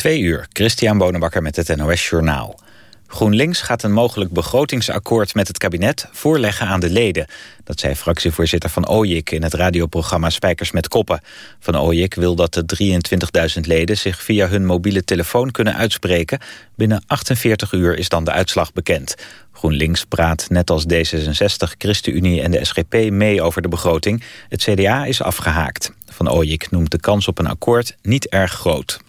Twee uur, Christian Bonenbakker met het NOS Journaal. GroenLinks gaat een mogelijk begrotingsakkoord met het kabinet voorleggen aan de leden. Dat zei fractievoorzitter Van Ooyik in het radioprogramma Spijkers met Koppen. Van Ooyik wil dat de 23.000 leden zich via hun mobiele telefoon kunnen uitspreken. Binnen 48 uur is dan de uitslag bekend. GroenLinks praat net als D66, ChristenUnie en de SGP mee over de begroting. Het CDA is afgehaakt. Van Ooyik noemt de kans op een akkoord niet erg groot.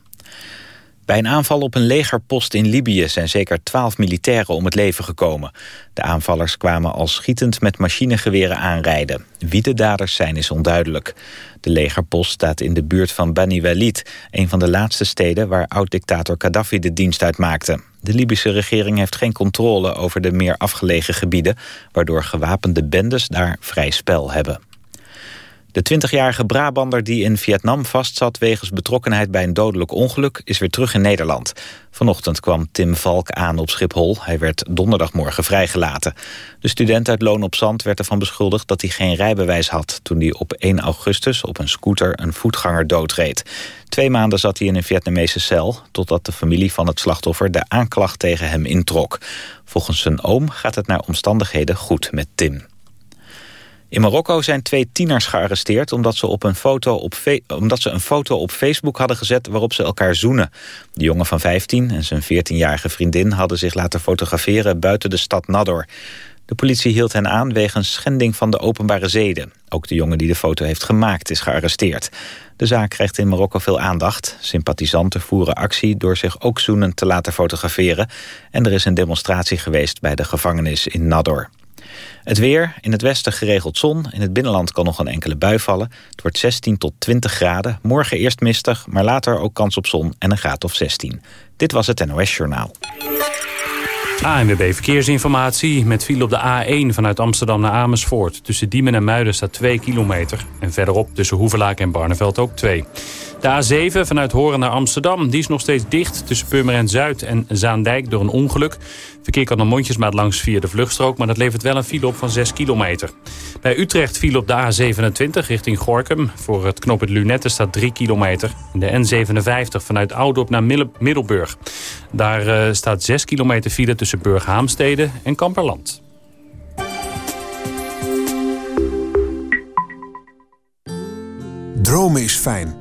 Bij een aanval op een legerpost in Libië zijn zeker twaalf militairen om het leven gekomen. De aanvallers kwamen al schietend met machinegeweren aanrijden. Wie de daders zijn is onduidelijk. De legerpost staat in de buurt van Bani Walid, een van de laatste steden waar oud-dictator Gaddafi de dienst uitmaakte. De Libische regering heeft geen controle over de meer afgelegen gebieden, waardoor gewapende bendes daar vrij spel hebben. De 20-jarige Brabander die in Vietnam vastzat wegens betrokkenheid bij een dodelijk ongeluk is weer terug in Nederland. Vanochtend kwam Tim Valk aan op Schiphol. Hij werd donderdagmorgen vrijgelaten. De student uit Loon op Zand werd ervan beschuldigd dat hij geen rijbewijs had toen hij op 1 augustus op een scooter een voetganger doodreed. Twee maanden zat hij in een Vietnamese cel totdat de familie van het slachtoffer de aanklacht tegen hem introk. Volgens zijn oom gaat het naar omstandigheden goed met Tim. In Marokko zijn twee tieners gearresteerd omdat ze, op een foto op omdat ze een foto op Facebook hadden gezet waarop ze elkaar zoenen. De jongen van 15 en zijn 14-jarige vriendin hadden zich laten fotograferen buiten de stad Nador. De politie hield hen aan wegens schending van de openbare zeden. Ook de jongen die de foto heeft gemaakt is gearresteerd. De zaak krijgt in Marokko veel aandacht. Sympathisanten voeren actie door zich ook zoenend te laten fotograferen. En er is een demonstratie geweest bij de gevangenis in Nador. Het weer, in het westen geregeld zon. In het binnenland kan nog een enkele bui vallen. Het wordt 16 tot 20 graden. Morgen eerst mistig, maar later ook kans op zon en een graad of 16. Dit was het NOS Journaal. ANWB Verkeersinformatie met file op de A1 vanuit Amsterdam naar Amersfoort. Tussen Diemen en Muiden staat 2 kilometer. En verderop tussen Hoevelaak en Barneveld ook 2. De A7 vanuit Horen naar Amsterdam, die is nog steeds dicht tussen Purmerend Zuid en Zaandijk door een ongeluk. Verkeer kan nog mondjesmaat langs via de vluchtstrook, maar dat levert wel een file op van 6 kilometer. Bij Utrecht file op de A27 richting Gorkum. Voor het knooppunt Lunette staat 3 kilometer. De N57 vanuit Oudorp naar Middelburg. Daar uh, staat 6 kilometer file tussen Burg-Haamstede en Kamperland. Dromen is fijn.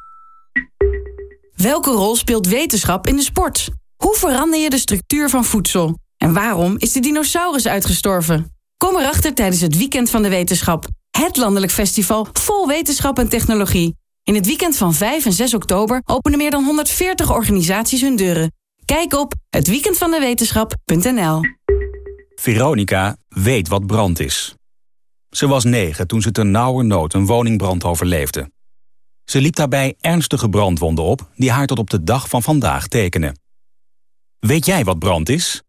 Welke rol speelt wetenschap in de sport? Hoe verander je de structuur van voedsel? En waarom is de dinosaurus uitgestorven? Kom erachter tijdens het Weekend van de Wetenschap. Het landelijk festival vol wetenschap en technologie. In het weekend van 5 en 6 oktober openen meer dan 140 organisaties hun deuren. Kijk op hetweekendvandewetenschap.nl Veronica weet wat brand is. Ze was negen toen ze ten nood een woningbrand overleefde. Ze liep daarbij ernstige brandwonden op die haar tot op de dag van vandaag tekenen. Weet jij wat brand is?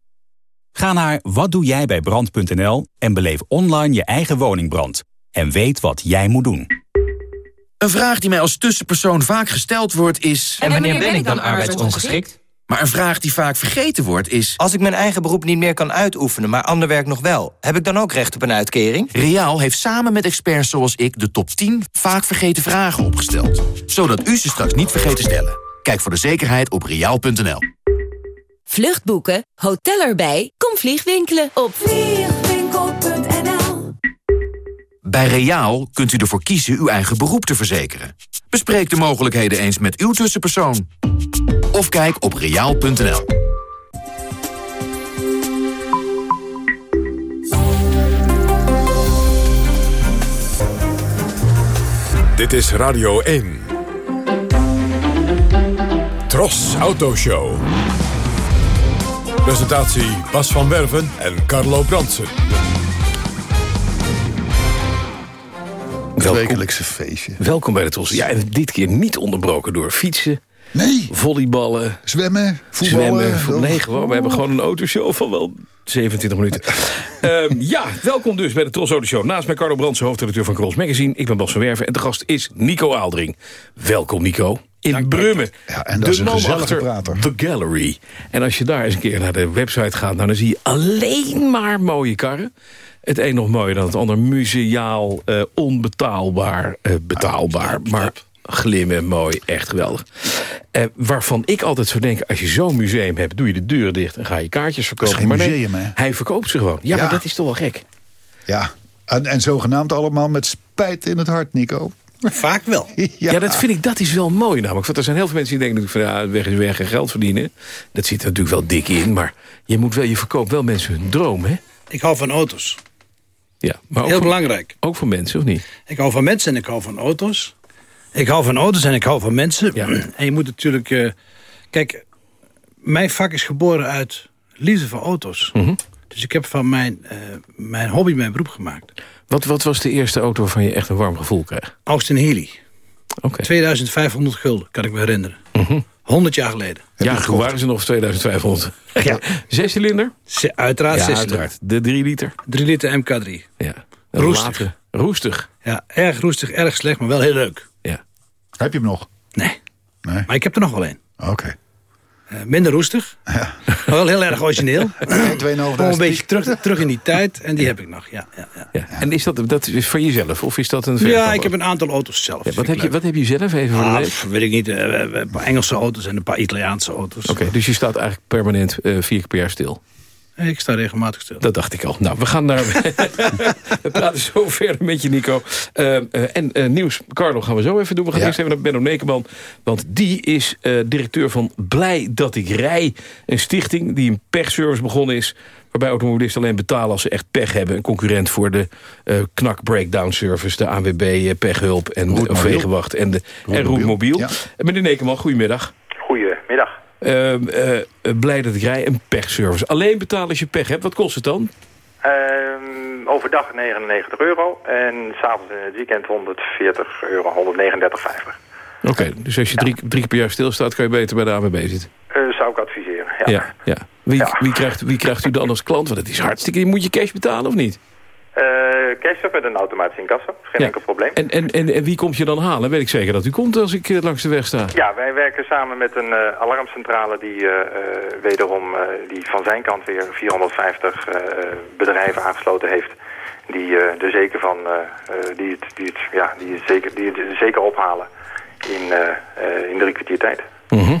Ga naar watdoejijbijbrand.nl en beleef online je eigen woningbrand. En weet wat jij moet doen. Een vraag die mij als tussenpersoon vaak gesteld wordt is... En wanneer ben ik dan arbeidsongeschikt? Maar een vraag die vaak vergeten wordt is... Als ik mijn eigen beroep niet meer kan uitoefenen, maar ander werk nog wel... heb ik dan ook recht op een uitkering? Riaal heeft samen met experts zoals ik de top 10 vaak vergeten vragen opgesteld. Zodat u ze straks niet vergeet te stellen. Kijk voor de zekerheid op riaal.nl. Vluchtboeken, hotel erbij, kom vliegwinkelen op vliegwinkel.nl Bij Reaal kunt u ervoor kiezen uw eigen beroep te verzekeren. Bespreek de mogelijkheden eens met uw tussenpersoon. Of kijk op reaal.nl. Dit is Radio 1. Tros Autoshow. Presentatie Bas van Werven en Carlo Bransen. Wekelijkse feestje. Welkom bij de Tros. Ja, en dit keer niet onderbroken door fietsen. Nee. Volleyballen. Zwemmen, voetballen. Zwemmen. Nee, gewoon, we hebben gewoon een autoshow van wel 27 minuten. Ehm, ja, welkom dus bij de Tros Auto Show. Naast mij Carlo Brandsen, hoofdredacteur van Cross Magazine. Ik ben Bas van Werven en de gast is Nico Aaldring. Welkom Nico. In Brummen. Ja, en dat is de een man gezellige prater. The Gallery. En als je daar eens een keer naar de website gaat... Nou, dan zie je alleen maar mooie karren. Het een nog mooier dan het ander. Museaal, eh, onbetaalbaar, eh, betaalbaar. maar glimmen, mooi, echt geweldig. Eh, waarvan ik altijd zou denken... als je zo'n museum hebt, doe je de deuren dicht... en ga je kaartjes verkopen. geen maar nee, museum, hè? hij verkoopt ze gewoon. Ja, Ja. maar dat is toch wel gek. Ja, en, en zogenaamd allemaal met spijt in het hart, Nico. Vaak wel. Ja. dat vind ik dat is wel mooi namelijk. Want er zijn heel veel mensen die denken van ja, weg is weg en geld verdienen. Dat zit er natuurlijk wel dik in, maar je moet wel, je verkoopt wel mensen hun droom, hè? Ik hou van auto's. Ja, maar ook Heel voor- belangrijk. Ook voor mensen, of niet? Ik hou van mensen en ik hou van auto's. Ik hou van auto's en ik hou van mensen. En je moet natuurlijk... eh, kijk, mijn vak is geboren uit liefde voor auto's. Mhm. Dus ik heb van mijn, eh, mijn hobby mijn beroep gemaakt. Wat, wat was de eerste auto waarvan je echt een warm gevoel kreeg? Austin Healey. Oké. 2500 gulden, kan ik me herinneren. Mhm. 100 jaar geleden. Ja, toen waren ze nog 2500. Ja. Zescilinder? Se- Uiteraard Ja, zes uiteraard. De 3 liter? 3 liter MK3. Ja. Roestig. Roestig. Ja, erg roestig, erg slecht, maar wel heel leuk. Ja. Heb je hem nog? Nee. Nee. Maar ik heb er nog wel een. Oké. Eh, minder roestig. Maar wel heel erg origineel. Gewoon een beetje terug, terug in die tijd. En die heb ik nog, ja. ja, ja. Ja. En is dat, dat is van jezelf? Of is dat een Ja, ik heb een aantal auto's zelf. Ja, wat, heb je, wat heb je zelf even voor de Ah, weet ik niet. eh, we hebben een paar Engelse auto's en een paar Italiaanse auto's. Oké, dus je staat eigenlijk permanent eh, vier keer per jaar stil. Ik sta regelmatig stil. Dat dacht ik al. Nou, we gaan naar... we praten zo verder met je, Nico. Eh, eh, en eh, nieuws, Carlo, gaan we zo even doen. We gaan Ja. eerst even naar Benno Nekenman. Want die is eh, directeur van Blij Dat Ik Rij. Een stichting die een pechservice begonnen is... waarbij automobilisten alleen betalen als ze echt pech hebben. Een concurrent voor de knak breakdown service... de ANWB pechhulp en Roetmobiel. En, de, en Roetmobiel, Roetmobiel. ja. Meneer Nekenman, goedemiddag. Eh, blij dat ik rij, een pechservice. Alleen betalen als je pech hebt. Wat kost het dan? Ehm, overdag 99 euro en s'avonds in het weekend 140 euro, 139,50. Oké, dus als je drie, drie keer per jaar stilstaat... kan je beter bij de ANWB zitten. Eh, zou ik adviseren, ja. Ja, ja. Wie, Wie, krijgt, wie krijgt u dan als klant? Want het is hartstikke... Moet je cash betalen of niet? Eh, cash of met een automatische incasso, geen Ja. enkel probleem. En, en, en, wie komt je dan halen? Weet ik zeker dat u komt als ik eh, langs de weg sta. Ja, wij werken samen met een eh, alarmcentrale die eh, eh, wederom eh, die van zijn kant weer 450 eh, bedrijven aangesloten heeft. Die eh, er zeker van, eh, eh, die, het, die, het, ja, die, het zeker, die het zeker ophalen in, eh, eh, in drie kwartier tijd. Mhm.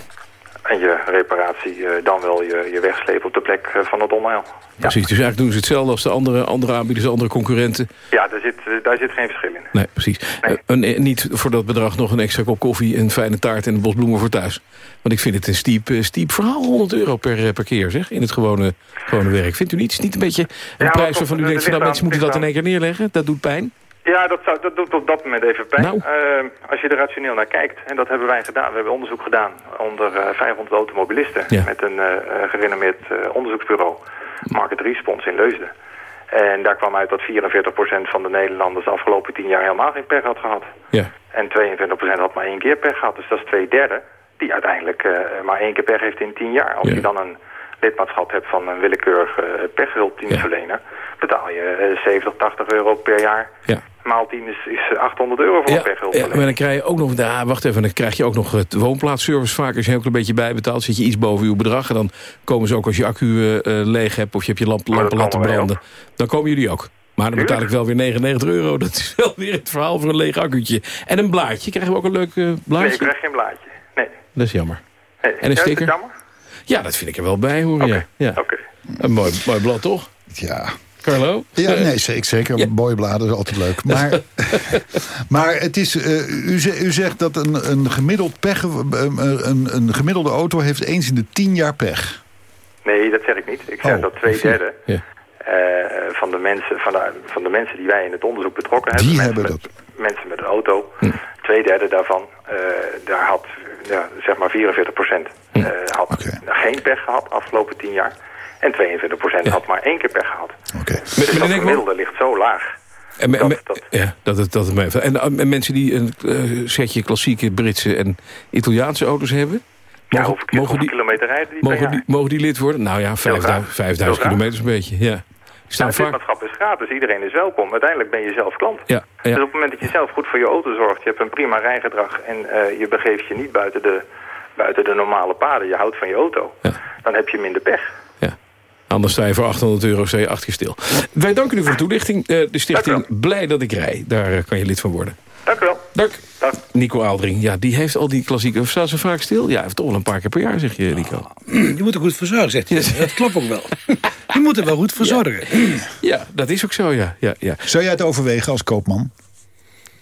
En je reparatie eh, dan wel je, je wegslepen op de plek eh, van het onheil. Precies, dus eigenlijk doen ze hetzelfde als de andere, andere aanbieders, andere concurrenten. Ja, daar zit, eh, daar zit geen verschil in. Nee, precies. Eh, een, niet voor dat bedrag nog een extra kop koffie, een fijne taart en een bos bloemen voor thuis. Want ik vind het een stiep, stiep verhaal, 100 euro per, per keer zeg, in het gewone, gewone werk. Vindt u niet? Is niet een beetje een prijs waarvan u denkt, van, nou, mensen moeten dat in één keer neerleggen? Dat doet pijn? Ja, dat, zou, dat doet op dat moment even pijn. Nou. Eh, als je er rationeel naar kijkt, en dat hebben wij gedaan. We hebben onderzoek gedaan onder eh, 500 automobilisten... Ja. met een eh, eh, gerenommeerd eh, onderzoeksbureau, Market Response in Leusden. En daar kwam uit dat 44% van de Nederlanders de afgelopen 10 jaar helemaal geen pech had gehad. Ja. En 22% had maar één keer pech gehad. Dus dat is twee derde die uiteindelijk eh, maar één keer pech heeft in 10 jaar. Als Ja. je dan een lidmaatschap hebt van een willekeurig eh, pechhulpdienstverlener... betaal je eh, 70, 80 euro per jaar. Ja. Maal 10 is, is 800 euro voor een Ja, pechhulpverlener. maar dan krijg je ook nog, nou, wacht even, dan krijg je ook nog het woonplaatsservice vaak. Als je een heel klein beetje bijbetaalt, zit je iets boven uw bedrag. En dan komen ze ook als je accu eh, eh, leeg hebt of je hebt je lamp, lampen laten branden. Dan komen jullie ook. Maar dan betaal ik wel weer 99 euro. Dat is wel weer het verhaal voor een leeg accu'tje. En een blaadje. Krijgen we ook een leuk eh, Nee, blaadje? ik krijg geen blaadje. Nee. Dat is jammer. nee. En een sticker? jammer? Ja, dat vind ik er wel bij. Ja. Ja. Oké. Een mooi, mooi blad, toch? Ja. Carlo? Ja, Eh, nee, zeker. zeker. Mooie bladen is altijd leuk. Maar, maar het is, eh, u, ze- u zegt dat een, een, gemiddeld pech, een, een, een gemiddelde auto heeft eens in de tien jaar pech. Nee, dat zeg ik niet. Ik zeg Oh, dat twee derde Ja. eh, van, de mensen, van, de, van de mensen die wij in het onderzoek betrokken hebben... Die hebben met, dat. Mensen met een auto, twee derde daarvan, eh, daar had ja, zeg maar 44 procent eh, had geen pech gehad afgelopen tien jaar. En 42 procent had maar één keer pech gehad. Oké. Dus dat gemiddelde ligt zo laag. En, Ja, dat het, dat het. En, eh, en mensen die een eh, setje klassieke Britse en Italiaanse auto's hebben... Ja, mogen, hoeveel, mogen, hoeveel die, kilometer rijden die mogen, die, mogen die lid worden? Nou ja, Heel 5000, graag. 5000 Heel graag. kilometer een beetje. Ja. Ja, Staan het vaak, lidmaatschap is gratis, iedereen is welkom. Uiteindelijk ben je zelf klant. ja, ja. Dus op het moment dat je zelf goed voor je auto zorgt, je hebt een prima rijgedrag en eh, je begeeft je niet buiten de, buiten de normale paden, je houdt van je auto, dan heb je minder pech. Anders sta je voor 800 euro je acht keer stil. Wij danken u voor de toelichting. Eh, de stichting Blij dat ik rij. Daar eh, kan je lid van worden. Dank u wel. Dank. Nico Aaldring, ja, die heeft al die klassieke... Staan ze vaak stil? Ja, hij heeft toch wel een paar keer per jaar, zeg je, Nico. Je moet er goed voor zorgen, zegt hij. Dat klopt ook wel. Je moet er wel goed voor zorgen. Ja, dat is ook zo, ja. ja, ja. Zou jij het overwegen als koopman?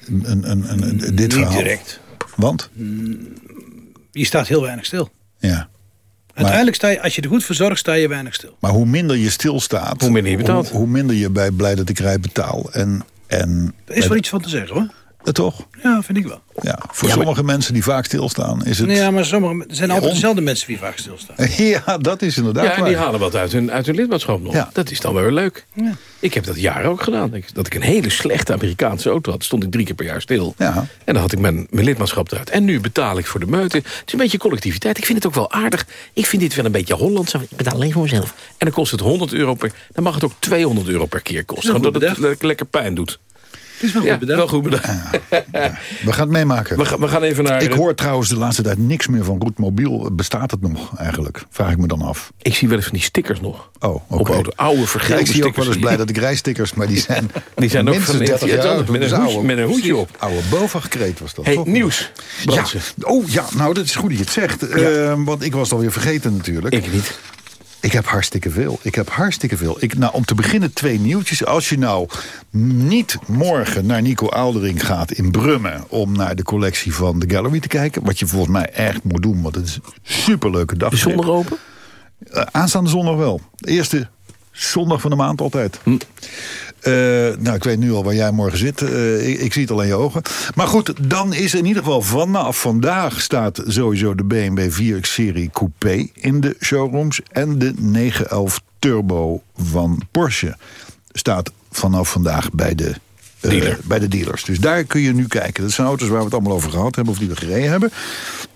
Een, een, een, een- dit Niet verhaal? direct. Want? Je staat heel weinig stil. Ja. Uiteindelijk sta je, als je er goed voor zorgt, sta je weinig stil. Maar hoe minder je stilstaat... Hoe minder je betaalt. Hoe, hoe minder je bij Blij dat ik rij betaal. En, en, Er is wel iets van te zeggen, hoor. Eh, toch? Ja, vind ik wel. Ja, voor sommige mensen die vaak stilstaan is het... Nee, ja, maar sommige, er zijn altijd dezelfde mensen die vaak stilstaan. Ja, dat is inderdaad Ja, en die halen wat uit hun, uit hun lidmaatschap nog. Dat is dan wel weer leuk. Ja. Ik heb dat jaren ook gedaan. Ik- Dat ik een hele slechte Amerikaanse auto had. Stond ik drie keer per jaar stil. Ja. En dan had ik mijn, mijn lidmaatschap eruit. En nu betaal ik voor de meute. Het is een beetje collectiviteit. Ik vind het ook wel aardig. Ik vind dit wel een beetje Hollands. Ik betaal alleen voor mezelf. En dan kost het 100 euro per... Dan mag het ook 200 euro per keer kosten. Omdat het le- lekker pijn doet. Het is wel Ja, goed bedacht. wel goed bedacht. We gaan het meemaken. We, gaan- we gaan even naar... Ik hoor trouwens de laatste tijd niks meer van Roet Mobiel. Bestaat het nog eigenlijk? Vraag ik me dan af. Ik zie wel eens van die stickers nog. Oh, oké. Op auto. Oude Ja, vergelde ik zie ook wel eens blij dat ik rijstickers, maar die zijn, Die zijn ook minstens van- 30 ja, jaar dan oud. met een hoedje- oude- met een hoedje op. Oude BOVAG-kreet was dat. Hey, toch? nieuws. Ja. Oh ja, nou dat is goed dat je het zegt. Eh, want ik was het alweer vergeten natuurlijk. Ik niet. Ik heb hartstikke veel. Ik heb hartstikke veel. Ik, nou, om te beginnen twee nieuwtjes. Als je nou niet morgen naar Nico Aaldering gaat in Brummen... om naar de collectie van de Gallery te kijken... wat je volgens mij echt moet doen, want het is een superleuke dag. Zondag open? Eh, aanstaande zondag wel. De eerste zondag van de maand altijd. Eh, nou, ik weet nu al waar jij morgen zit. Eh, ik, ik zie het al in je ogen. Maar goed, dan is in ieder geval vanaf vandaag... staat sowieso de BMW 4X-serie Coupé in de showrooms... en de 911 Turbo van Porsche staat vanaf vandaag bij de... eh, bij de dealers. Dus daar kun je nu kijken. Dat zijn auto's waar we het allemaal over gehad hebben... of die we gereden hebben.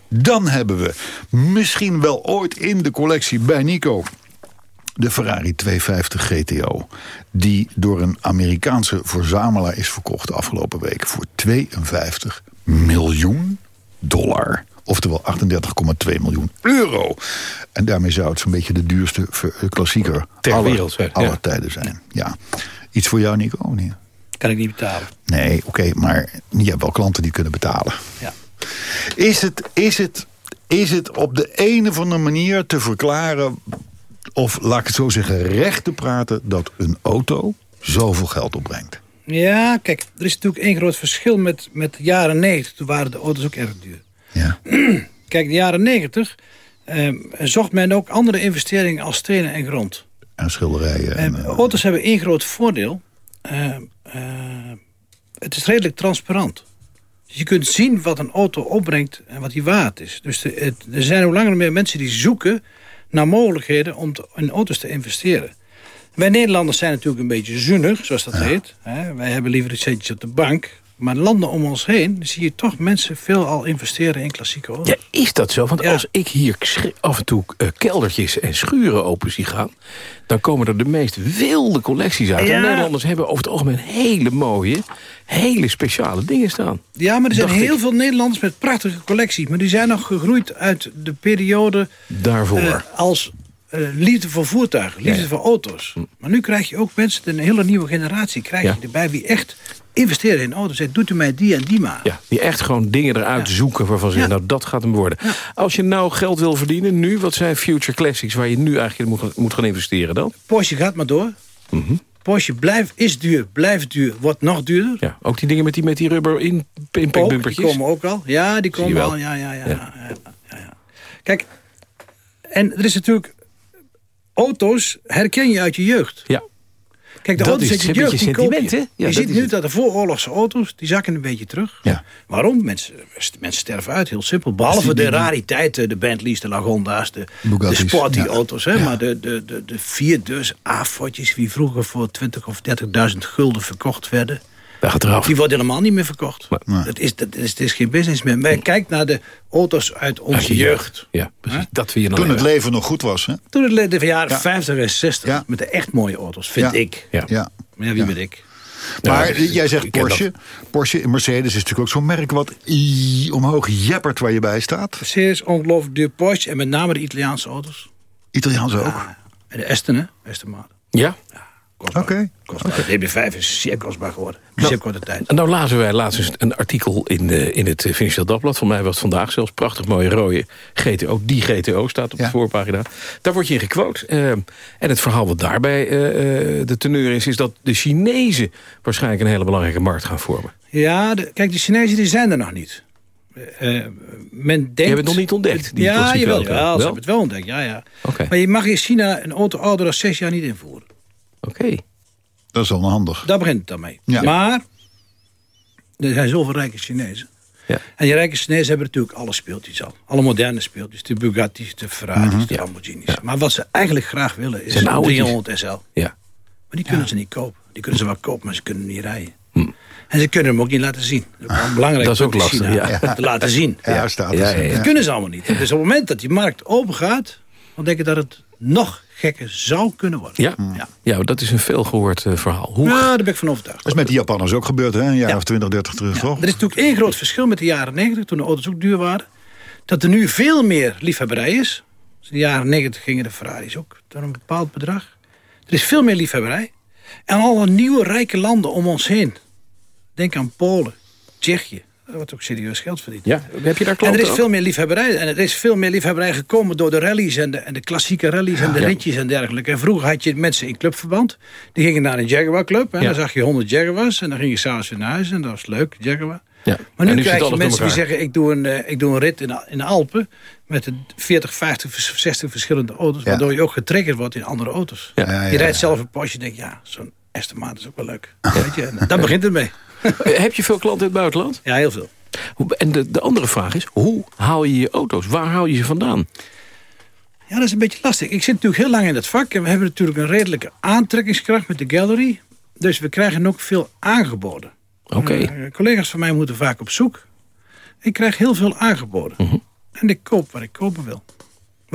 Dan hebben we misschien wel ooit in de collectie bij Nico... de Ferrari 250 GTO. Die door een Amerikaanse verzamelaar is verkocht de afgelopen week... voor 52 miljoen dollar. Oftewel 38,2 miljoen euro. En daarmee zou het zo'n beetje de duurste ver- klassieker Ter aller, wereld zijn, aller ja. tijden zijn. Ja. Iets voor jou, Nico? niet? Kan ik niet betalen. Nee, oké, maar je hebt wel klanten die kunnen betalen. Ja. Is het, is, het, is het op de een of andere manier te verklaren... of laat ik het zo zeggen, recht te praten... dat een auto zoveel geld opbrengt? Ja, kijk, er is natuurlijk één groot verschil met, met de jaren 90. Toen waren de auto's ook erg duur. Ja. Kijk, de jaren 90 eh, zocht men ook andere investeringen als stenen en grond. En schilderijen. En, En auto's hebben één groot voordeel. Eh, eh, het is redelijk transparant. Dus je kunt zien wat een auto opbrengt en wat die waard is. Dus de- het- er zijn hoe langer meer mensen die zoeken naar mogelijkheden om te- in auto's te investeren. Wij Nederlanders zijn natuurlijk een beetje zuinig, zoals dat heet. Hè? Wij hebben liever de centjes op de bank. Maar landen om ons heen zie je toch mensen veel al investeren in klassieke auto's. Ja, is dat zo? Want als ik hier af en toe eh, keldertjes en schuren open zie gaan... dan komen er de meest wilde collecties uit. Ja. En Nederlanders hebben over het algemeen hele mooie, hele speciale dingen staan. Ja, maar er zijn heel ik. veel Nederlanders met prachtige collecties. Maar die zijn nog gegroeid uit de periode... Daarvoor. eh, als eh, liefde voor voertuigen, liefde Ja, voor auto's. Maar nu krijg je ook mensen, een hele nieuwe generatie... krijg je erbij wie echt investeren in auto's. Zegt, doet u mij die en die maar. Ja, die echt gewoon dingen eruit zoeken waarvan ze zeggen, nou dat gaat hem worden. Als je nou geld wil verdienen nu, wat zijn future classics... waar je nu eigenlijk in moet, moet gaan investeren dan? Porsche gaat maar door. Mhm. Porsche blijft, is duur, blijft duur, wordt nog duurder. Ja, ook die dingen met die, met die rubber in, Ook, die komen ook al. Ja, die komen al. Ja, Ja. ja. ja, ja, ja. Kijk, en er is natuurlijk... Auto's herken je uit je jeugd. Ja. Kijk, de Dat auto's is- dat je jeugd, die koop je. sentiment, hè? Ja, je ziet nu het. dat de vooroorlogse auto's, die zakken een beetje terug. Ja. Waarom? Mensen, mensen sterven uit, heel simpel. Behalve de rariteiten, de Bentleys, de Lagonda's, de, sporty ja. auto's. Hè? Maar de, de, de, de vierdeurs A-fotjes die vroeger voor 20 of 30.000 gulden verkocht werden... Daar gaat eraf. Die worden helemaal niet meer verkocht. Dat is, dat is, het is geen business meer. Maar kijk naar de auto's uit onze Uit jeugd. Ja, precies. Dat vind je Toen het leven nog goed was, hè? Toen het le- de jaren Ja. 50 en 60. Ja. Met de echt mooie auto's, vind Ja. ik. Ja. Ja. Maar ja, wie ben ik? Maar Ja, jij zegt Porsche. Porsche, Mercedes is natuurlijk ook zo'n merk wat i- omhoog jeppert waar je bij staat. Mercedes, ongelooflijk duur Porsche. En met name de Italiaanse auto's. Italiaans ook. En de Aston, hè? Aston Martin. Ja? Kostbaar. Oké. De DB5 is zeer kostbaar geworden. In zeer korte tijd. En nou lazen wij laatst eens een artikel in, de, in het eh, Financieel Dagblad. Voor mij was het vandaag zelfs prachtig mooie rode GTO. Die GTO staat op Ja. de voorpagina. Daar word je in gequote. Eh, en het verhaal wat daarbij eh, eh, de teneur is... is dat de Chinezen waarschijnlijk een hele belangrijke markt gaan vormen. Ja, de- kijk, de Chinezen die zijn er nog niet. Eh, eh, men denkt... hebben het nog niet ontdekt, die ja, jawel, jawel, ze Wel? hebben het wel ontdekt. Ja, ja. Oké. Maar je mag in China een auto ouder dan zes jaar niet invoeren. Oké. Dat is wel handig. Daar begint het dan mee. Ja. Maar er zijn zoveel rijke Chinezen. Ja. En die rijke Chinezen hebben natuurlijk alle speeltjes al. Alle moderne speeltjes. De Bugatti's, de Ferraris, de Lamborghinis. Maar wat ze eigenlijk graag willen is een oudertjes. 300 SL. Ja. Maar die kunnen ze niet kopen. Die kunnen ze wel kopen, maar ze kunnen niet rijden. En ze kunnen hem ook niet laten zien. Dat is belangrijk Hm. Dat is ook lastig, China, ja. Te laten zien. Ja, staat. Dat kunnen ze allemaal niet. Dus op het moment dat die markt open gaat... dan denk ik dat het nog gekker zou kunnen worden. Ja? Ja, dat is een veelgehoord eh, verhaal. Hoe Ja, daar ben ik van overtuigd. Dat is met die Japanners ook gebeurd, hè? Een jaar Ja. of 20, 30 terug, toch? Er is natuurlijk één groot verschil met de jaren 90, toen de auto's ook duur waren. Dat er nu veel meer liefhebberij is. Dus in de jaren 90 gingen de Ferraris ook door een bepaald bedrag. Er is veel meer liefhebberij. En alle nieuwe rijke landen om ons heen. Denk aan Polen, Tsjechië. Daar wordt ook serieus geld verdiend. Ja, heb je daar En er is ook? veel meer liefhebberij. En er is veel meer liefhebberij gekomen door de rallies en de, en de klassieke rallies en de Ja. ritjes en dergelijke. En vroeger had je mensen in clubverband. Die gingen naar een Jaguar club. En Ja. dan zag je 100 Jaguars. En dan ging je s'avonds weer naar huis. En dat was leuk, Jaguar. Ja. Maar nu, krijg je mensen die zeggen... Ik doe, een, eh, ik doe een rit in de, in de Alpen met de 40, 50, 60 verschillende auto's... Ja. waardoor je ook getriggerd wordt in andere auto's. Ja. Ja, ja, je ja. rijdt zelf een Porsche en denkt... ja, zo'n Aston Martin is ook wel leuk. Weet je? En daar begint het mee. Heb je veel klanten in het buitenland? Ja, heel veel. En de, de andere vraag is, hoe haal je je auto's? Waar haal je ze vandaan? Ja, dat is een beetje lastig. Ik zit natuurlijk heel lang in het vak... en we hebben natuurlijk een redelijke aantrekkingskracht met de gallery. Dus we krijgen ook veel aangeboden. Oké. Eh, collega's van mij moeten vaak op zoek. Ik krijg heel veel aangeboden. Mhm. En ik koop wat ik kopen wil.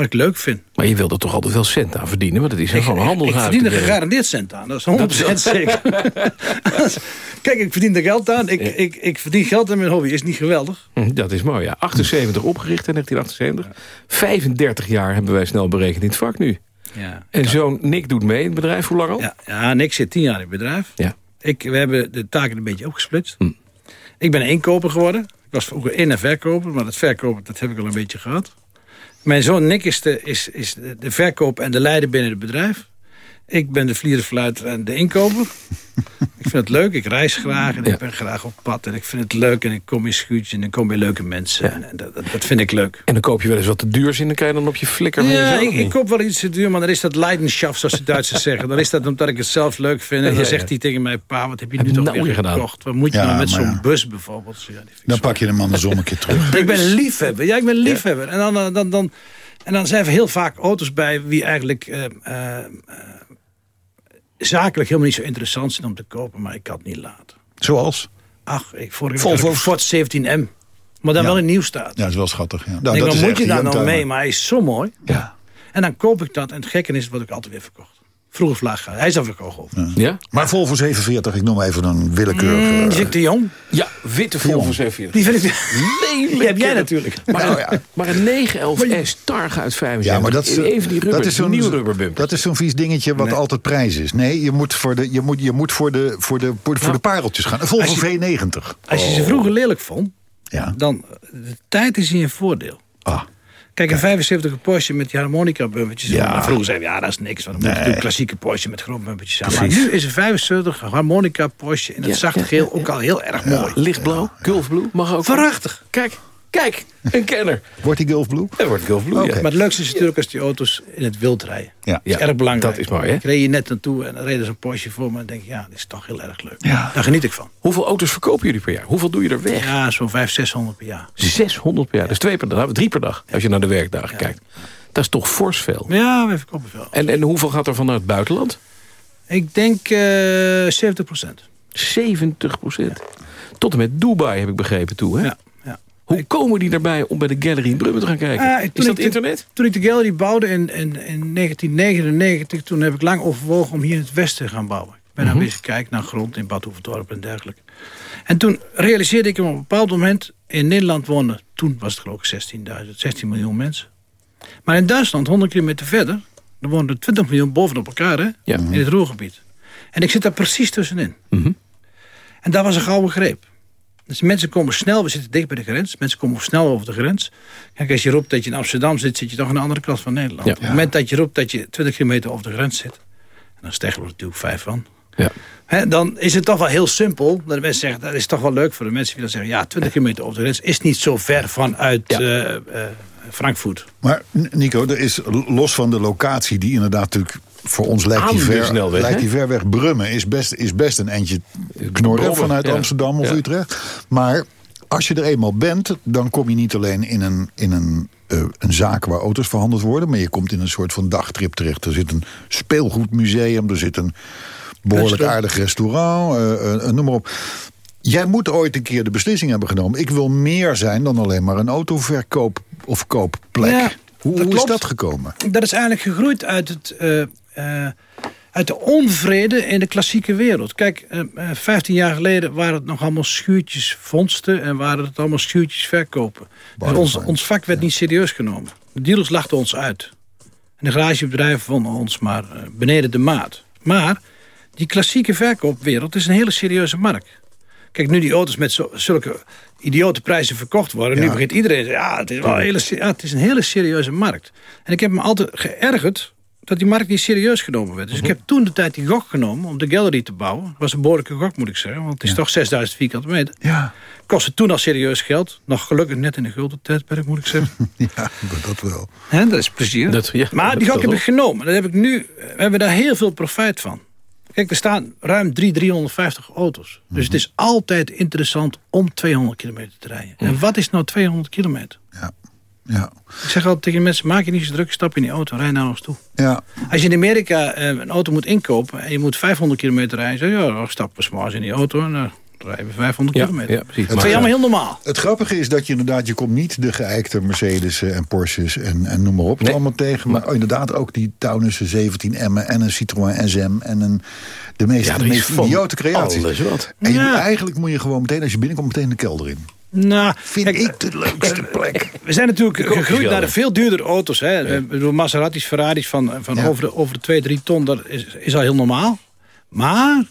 Wat ik leuk vind. Maar je wil er toch altijd wel cent aan verdienen? Want het is gewoon een Ik verdien er gegarandeerd cent aan. Dat is 100% zeker. Kijk, ik verdien er geld aan. Ik, ik, ik verdien geld aan mijn hobby. Is niet geweldig. Hm, Dat is mooi, ja. 78 opgericht in 1978. 35 jaar hebben wij snel berekend in het vak nu. Ja, En zo'n Nick doet mee in het bedrijf. Hoe lang al? ja, ja Nick zit tien jaar in het bedrijf. Ja. Ik, we hebben de taken een beetje opgesplitst. Hm. Ik ben inkoper geworden. Ik was vroeger in- en verkoper. Maar dat verkopen dat heb ik al een beetje gehad. Mijn zoon Nick is de, is, is de- verkoop en de leider binnen het bedrijf. Ik ben de vlierenfluiter en de inkoper. ik vind het leuk, ik reis graag en Ja. ik ben graag op pad. En ik vind het leuk en ik kom in schuurtjes en ik kom bij leuke mensen. En, en dat, dat, vind ik leuk. En dan koop je wel eens wat te duurs in. Dan kan je dan op je flikker Ja, ik, ik koop wel iets te duur, maar dan is dat Leidenschaft, zoals de Duitsers zeggen. Dan is dat omdat ik het zelf leuk vind. En dan zegt hij tegen mij, pa, wat heb je nu toch nou weer gedaan? gekocht? Wat moet je nou met zo'n bus bijvoorbeeld? Dan pak je hem andersom een keer terug. Ik ben liefhebber. Ja, ik ben liefhebber. En dan, eh, dan, dan, en dan zijn er heel vaak auto's bij wie eigenlijk eh, eh, zakelijk helemaal niet zo interessant zijn om te kopen. Maar ik kan het niet laten. Zoals? Ach, ik, vorige week Volvo. had Ford 17M. Maar dan Ja. wel in nieuw staat. Ja, dat is wel schattig. Ja. Nou, denk, dat wat is moet je daar nou mee? Maar hij is zo mooi. Ja. En dan koop ik dat. En het gekke is, wordt ik altijd weer verkocht. Vroeg of laat gaat. Hij is al verkocht. over. Ja? Maar Volvo 47, ik noem even een willekeurige... Mm, Zit de Jong? Ja, witte Volvo 47. Die vind ik... Nee, Die heb jij natuurlijk. Maar, Nou een, ja. maar een 911S Targa uit 75. Ja, maar dat is, Even die rubber, dat is zo'n. Dat is zo'n vies dingetje wat altijd prijs is. Nee, je moet voor de, je moet, je moet voor de, voor de, voor de, voor de pareltjes gaan. Een Volvo Als je- V90. Als je ze vroeger lelijk vond, Ja. dan de tijd is in je voordeel. Ah. Kijk, een 75 Porsche met die harmonica bumpertjes. Ja. Ja. Vroeger zeiden we, ja, dat is niks. Want dan moet Nee. natuurlijk een klassieke Porsche met groot bumpertjes aan. Maar nu is een 75 harmonica Porsche in het Ja, zachte ja, geel ja, ja. ook al heel erg mooi. Lichtblauw, Gulfblue, mag ook. Verachtig. Kijk, Kijk, een kenner. Wordt die Gulf Blue? Dat wordt Gulf Blue, ja. Maar het leukste is natuurlijk als die auto's in het wild rijden. Ja. Dat is Ja, erg belangrijk. dat is mooi, hè? Ik reed hier net naartoe en dan reden ze een Porsche voor me. En denk ik, ja, dit is toch heel erg leuk. Ja. Daar geniet ik van. Hoeveel auto's verkopen jullie per jaar? Hoeveel doe je er weg? Ja, zo'n 500, 600 per jaar. 600 per jaar. Dat is twee per dag, drie per dag. Als je naar de werkdagen kijkt. Dat is toch fors veel. Ja, we verkopen veel. En, en hoeveel gaat er van naar het buitenland? Ik denk eh 70 procent. 70 procent. Tot en met Dubai heb ik begrepen toe. Hè? Ja, ja. Hoe komen die erbij om bij de gallery in Brummen te gaan kijken? Ah, is toen dat ik de- internet? Toen ik de gallery bouwde in, in, in 1999... toen heb ik lang overwogen om hier in het westen te gaan bouwen. Ik ben naar bezig kijken naar grond in Bad Hoeverdorp en dergelijke. En toen realiseerde ik me op een bepaald moment... in Nederland wonen, toen was het geloof ik 16.000, 16 miljoen mensen. Maar in Duitsland, 100 kilometer verder... er wonen er 20 miljoen bovenop elkaar hè, Ja. in het Roergebied. En ik zit daar precies tussenin. Mhm. En dat was een gouden greep. Dus mensen komen snel, we zitten dicht bij de grens. Mensen komen snel over de grens. Kijk, als je roept dat je in Amsterdam zit, zit je toch aan de andere kant van Nederland. Ja. Op het moment dat je roept dat je 20 kilometer over de grens zit, en dan is er natuurlijk vijf van. Ja. Hè, dan is het toch wel heel simpel. Dat de mensen zeggen, dat is toch wel leuk voor de mensen die dan zeggen... ja, 20 kilometer over de grens is niet zo ver vanuit Ja. eh, eh, Frankfurt. Maar Nico, er is los van de locatie die inderdaad natuurlijk voor ons lijkt die ver, snelweg, lijkt die ver weg. Brummen is best, is best een eindje knorren Brommen, vanuit ja. Amsterdam of Ja. Utrecht. Maar als je er eenmaal bent, dan kom je niet alleen in een, in een, eh, een zaak waar auto's verhandeld worden, maar je komt in een soort van dagtrip terecht. Er zit een speelgoedmuseum, er zit een behoorlijk aardig restaurant, eh, eh, noem maar op. Jij moet ooit een keer de beslissing hebben genomen. Ik wil meer zijn dan alleen maar een autoverkoop of koopplek. Ja, hoe dat hoe is dat gekomen? Dat is eigenlijk gegroeid uit, het, eh, eh, uit de onvrede in de klassieke wereld. Kijk, eh, eh, 15 jaar geleden waren het nog allemaal schuurtjes vondsten... en waren het allemaal schuurtjes verkopen. En ons, ons vak werd niet serieus genomen. De dealers lachten ons uit. En de garagebedrijven vonden ons maar eh, beneden de maat. Maar die klassieke verkoopwereld is een hele serieuze markt. Kijk, nu die auto's met zulke idiote prijzen verkocht worden... nu begint iedereen te ja, het is, wel een hele, ja, het is een hele serieuze markt. En ik heb me altijd geërgerd dat die markt niet serieus genomen werd. Dus ik heb toen de tijd die gok genomen om de gallery te bouwen. Dat was een behoorlijke gok, moet ik zeggen. Want het is toch 6000 vierkante meter. Ja, Kostte toen al serieus geld. Nog gelukkig net in de gulden tijdperk, moet ik zeggen. ja dat wel. Hè, dat is plezier. Dat- ja, maar dat die gok heb ik genomen. Dat heb ik nu, we hebben daar heel veel profijt van. Kijk, er staan ruim 3, 350 auto's. Dus het is altijd interessant om 200 kilometer te rijden. En wat is nou 200 kilometer? Ja. Ik zeg altijd tegen mensen, maak je niet zo druk, stap in die auto, rij naar ons toe. Ja. Als je in Amerika eh, een auto moet inkopen en je moet 500 kilometer rijden... zeg je, ja, dan stappen we maar in die auto en dan rijden we 500 Ja, kilometer. ja, precies. Dat je allemaal heel normaal. Het grappige is dat je inderdaad, je komt niet de geëikte Mercedes en Porsches en, en noem maar op Nee. allemaal tegen. Maar inderdaad ook die Taunussen 17 M'en en een Citroën SM en een, de meest, Ja, de is meest idiote creaties. alles wat. En je eigenlijk moet je gewoon meteen, als je binnenkomt, meteen de kelder in. Nou, Vind kijk, ik de leukste plek. We zijn natuurlijk gegroeid naar de veel duurdere auto's. Hè. Bedoelen, Maseratis, Ferraris van, van Ja. over, de, over de 2, 3 ton, dat is, is al heel normaal. Maar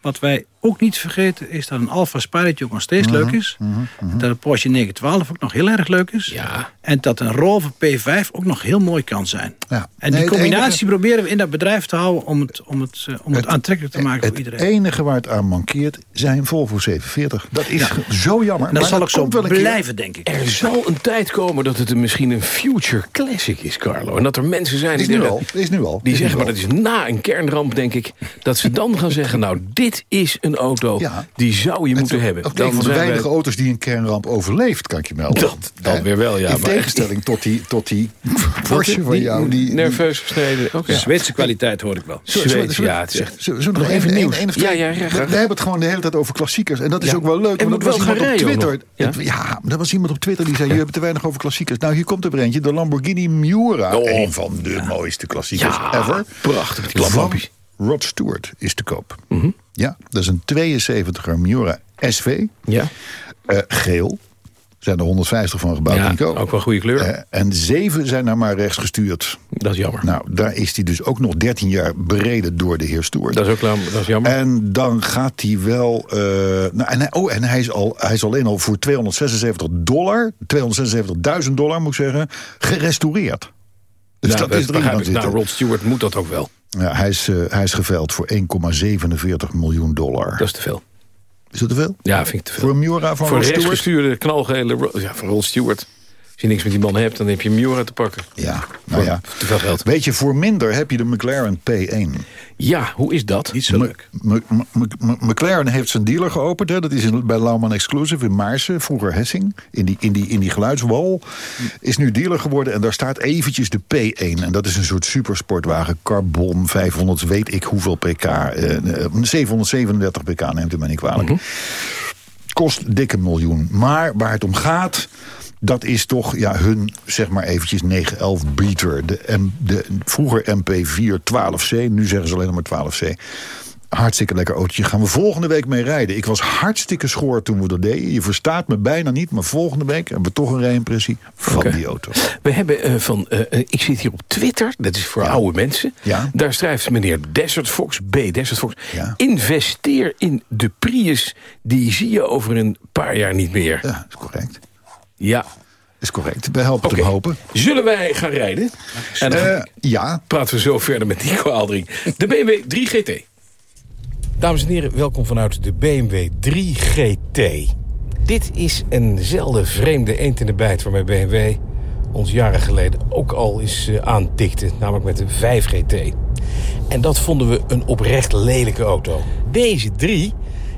wat wij ook niet vergeten is dat een Alfa Spirit ook nog steeds Mhm, leuk is. Dat een Porsche 912 ook nog heel erg leuk is. Ja. En dat een Rover P5 ook nog heel mooi kan zijn. Ja. En Nee, die het combinatie enige- proberen we in dat bedrijf te houden... om het, om het, eh, om het, Het- aantrekkelijk te maken voor Het iedereen. enige waar het aan mankeert zijn Volvo 740. Dat is Ja. zo jammer. En dat maar zal ook zo blijven, denk ik. Er zal een tijd komen dat het een, misschien een future classic is, Carlo. En dat er mensen zijn die Is nu zeggen- al. Is nu al. Die Is zeggen, maar dat is na een kernramp, denk ik... dat ze dan gaan zeggen, nou, dit is een auto... Ja. die zou je moeten hebben. Ook een van de wij- weinige auto's die een kernramp overleeft, kan ik je melden. Dat- dan weer wel, ja, In maar- tegenstelling tot die, tot die Porsche van jou. Die, die- nerveus gesneden. Oké. Zweedse kwaliteit hoor ik wel. Zweeds, zo- ja, het is echt- Zullen we nog Nog even één of Ja, twee? ja, ja, we, graag. we hebben het gewoon de hele tijd over klassiekers. En dat is Ja. ook wel leuk. En dat was wel iemand op Twitter. Ja, maar er was iemand op Twitter die zei... je hebt te weinig over klassiekers. Nou, hier komt er eentje. De Lamborghini Miura. Oh. Een van de mooiste klassiekers ever. prachtig, die. Rod Stewart is te koop. Ja, dat is een 72er Miura SV. Ja, Eh, geel. Er zijn er 150 van gebouwd, ja Nico. ook wel goede kleur. Eh, en zeven zijn naar maar rechts gestuurd. dat is jammer. Nou, daar is hij dus ook nog 13 jaar bereden door de heer Stewart. dat is ook dat is jammer. En dan gaat hij wel. eh, nou, en, hij, oh, en hij is, al, hij is alleen al voor 276 dollar, 276.000 dollar moet ik zeggen, gerestaureerd. Dus Nou, dat is erin gaan ik. zitten. Nou, Rod Stewart moet dat ook wel. Ja, hij, is, eh, hij is geveild voor 1,47 miljoen dollar. Dat is te veel. Is dat te veel? Ja, vind ik te veel. Voor een Miura van Voor Rod Stewart? rechtsgestuurde knalgele... Ja, voor Rod Stewart. Als je niks met die man hebt, dan heb je een Miura te pakken. Ja, nou ja. Te veel geld. Weet je, voor minder heb je de McLaren P1. Ja, hoe is dat? Niet zo leuk. McLaren heeft zijn dealer geopend. Hè. Dat is in, bij Lauman Exclusive in Maarsen. Vroeger Hessing. In die, in, die, in die geluidswal. Is nu dealer geworden. En daar staat eventjes de P1. En dat is een soort supersportwagen. Carbon, 500, weet ik hoeveel pk. eh, eh, 737 pk, neemt u mij niet kwalijk. Kost dikke miljoen. Maar waar het om gaat... Dat is toch ja, hun, zeg maar eventjes, 911 beater. De, M, de, vroeger MP4 12C, nu zeggen ze alleen nog maar 12C. Hartstikke lekker autootje. Gaan we volgende week mee rijden. Ik was hartstikke schoor toen we dat deden. Je verstaat me bijna niet, maar volgende week hebben we toch een rijimpressie van die auto. We hebben eh, van, eh, eh, ik zit hier op Twitter, dat is voor oude mensen. Ja. Daar schrijft meneer Desert Fox, B. Desert Fox. Ja. Investeer in de Prius, die zie je over een paar jaar niet meer. Ja, is correct. Ja. Is correct. We helpen hem hopen. Zullen wij gaan rijden? En dan Eh, ja, praten we zo verder met Nico Aaldering. De BMW 3 GT. Dames en heren, welkom vanuit de BMW 3 GT. Dit is eenzelfde vreemde eend in de bijt waarmee BMW ons jaren geleden ook al eens eh, aantikte. Namelijk met de 5 GT. En dat vonden we een oprecht lelijke auto. Deze 3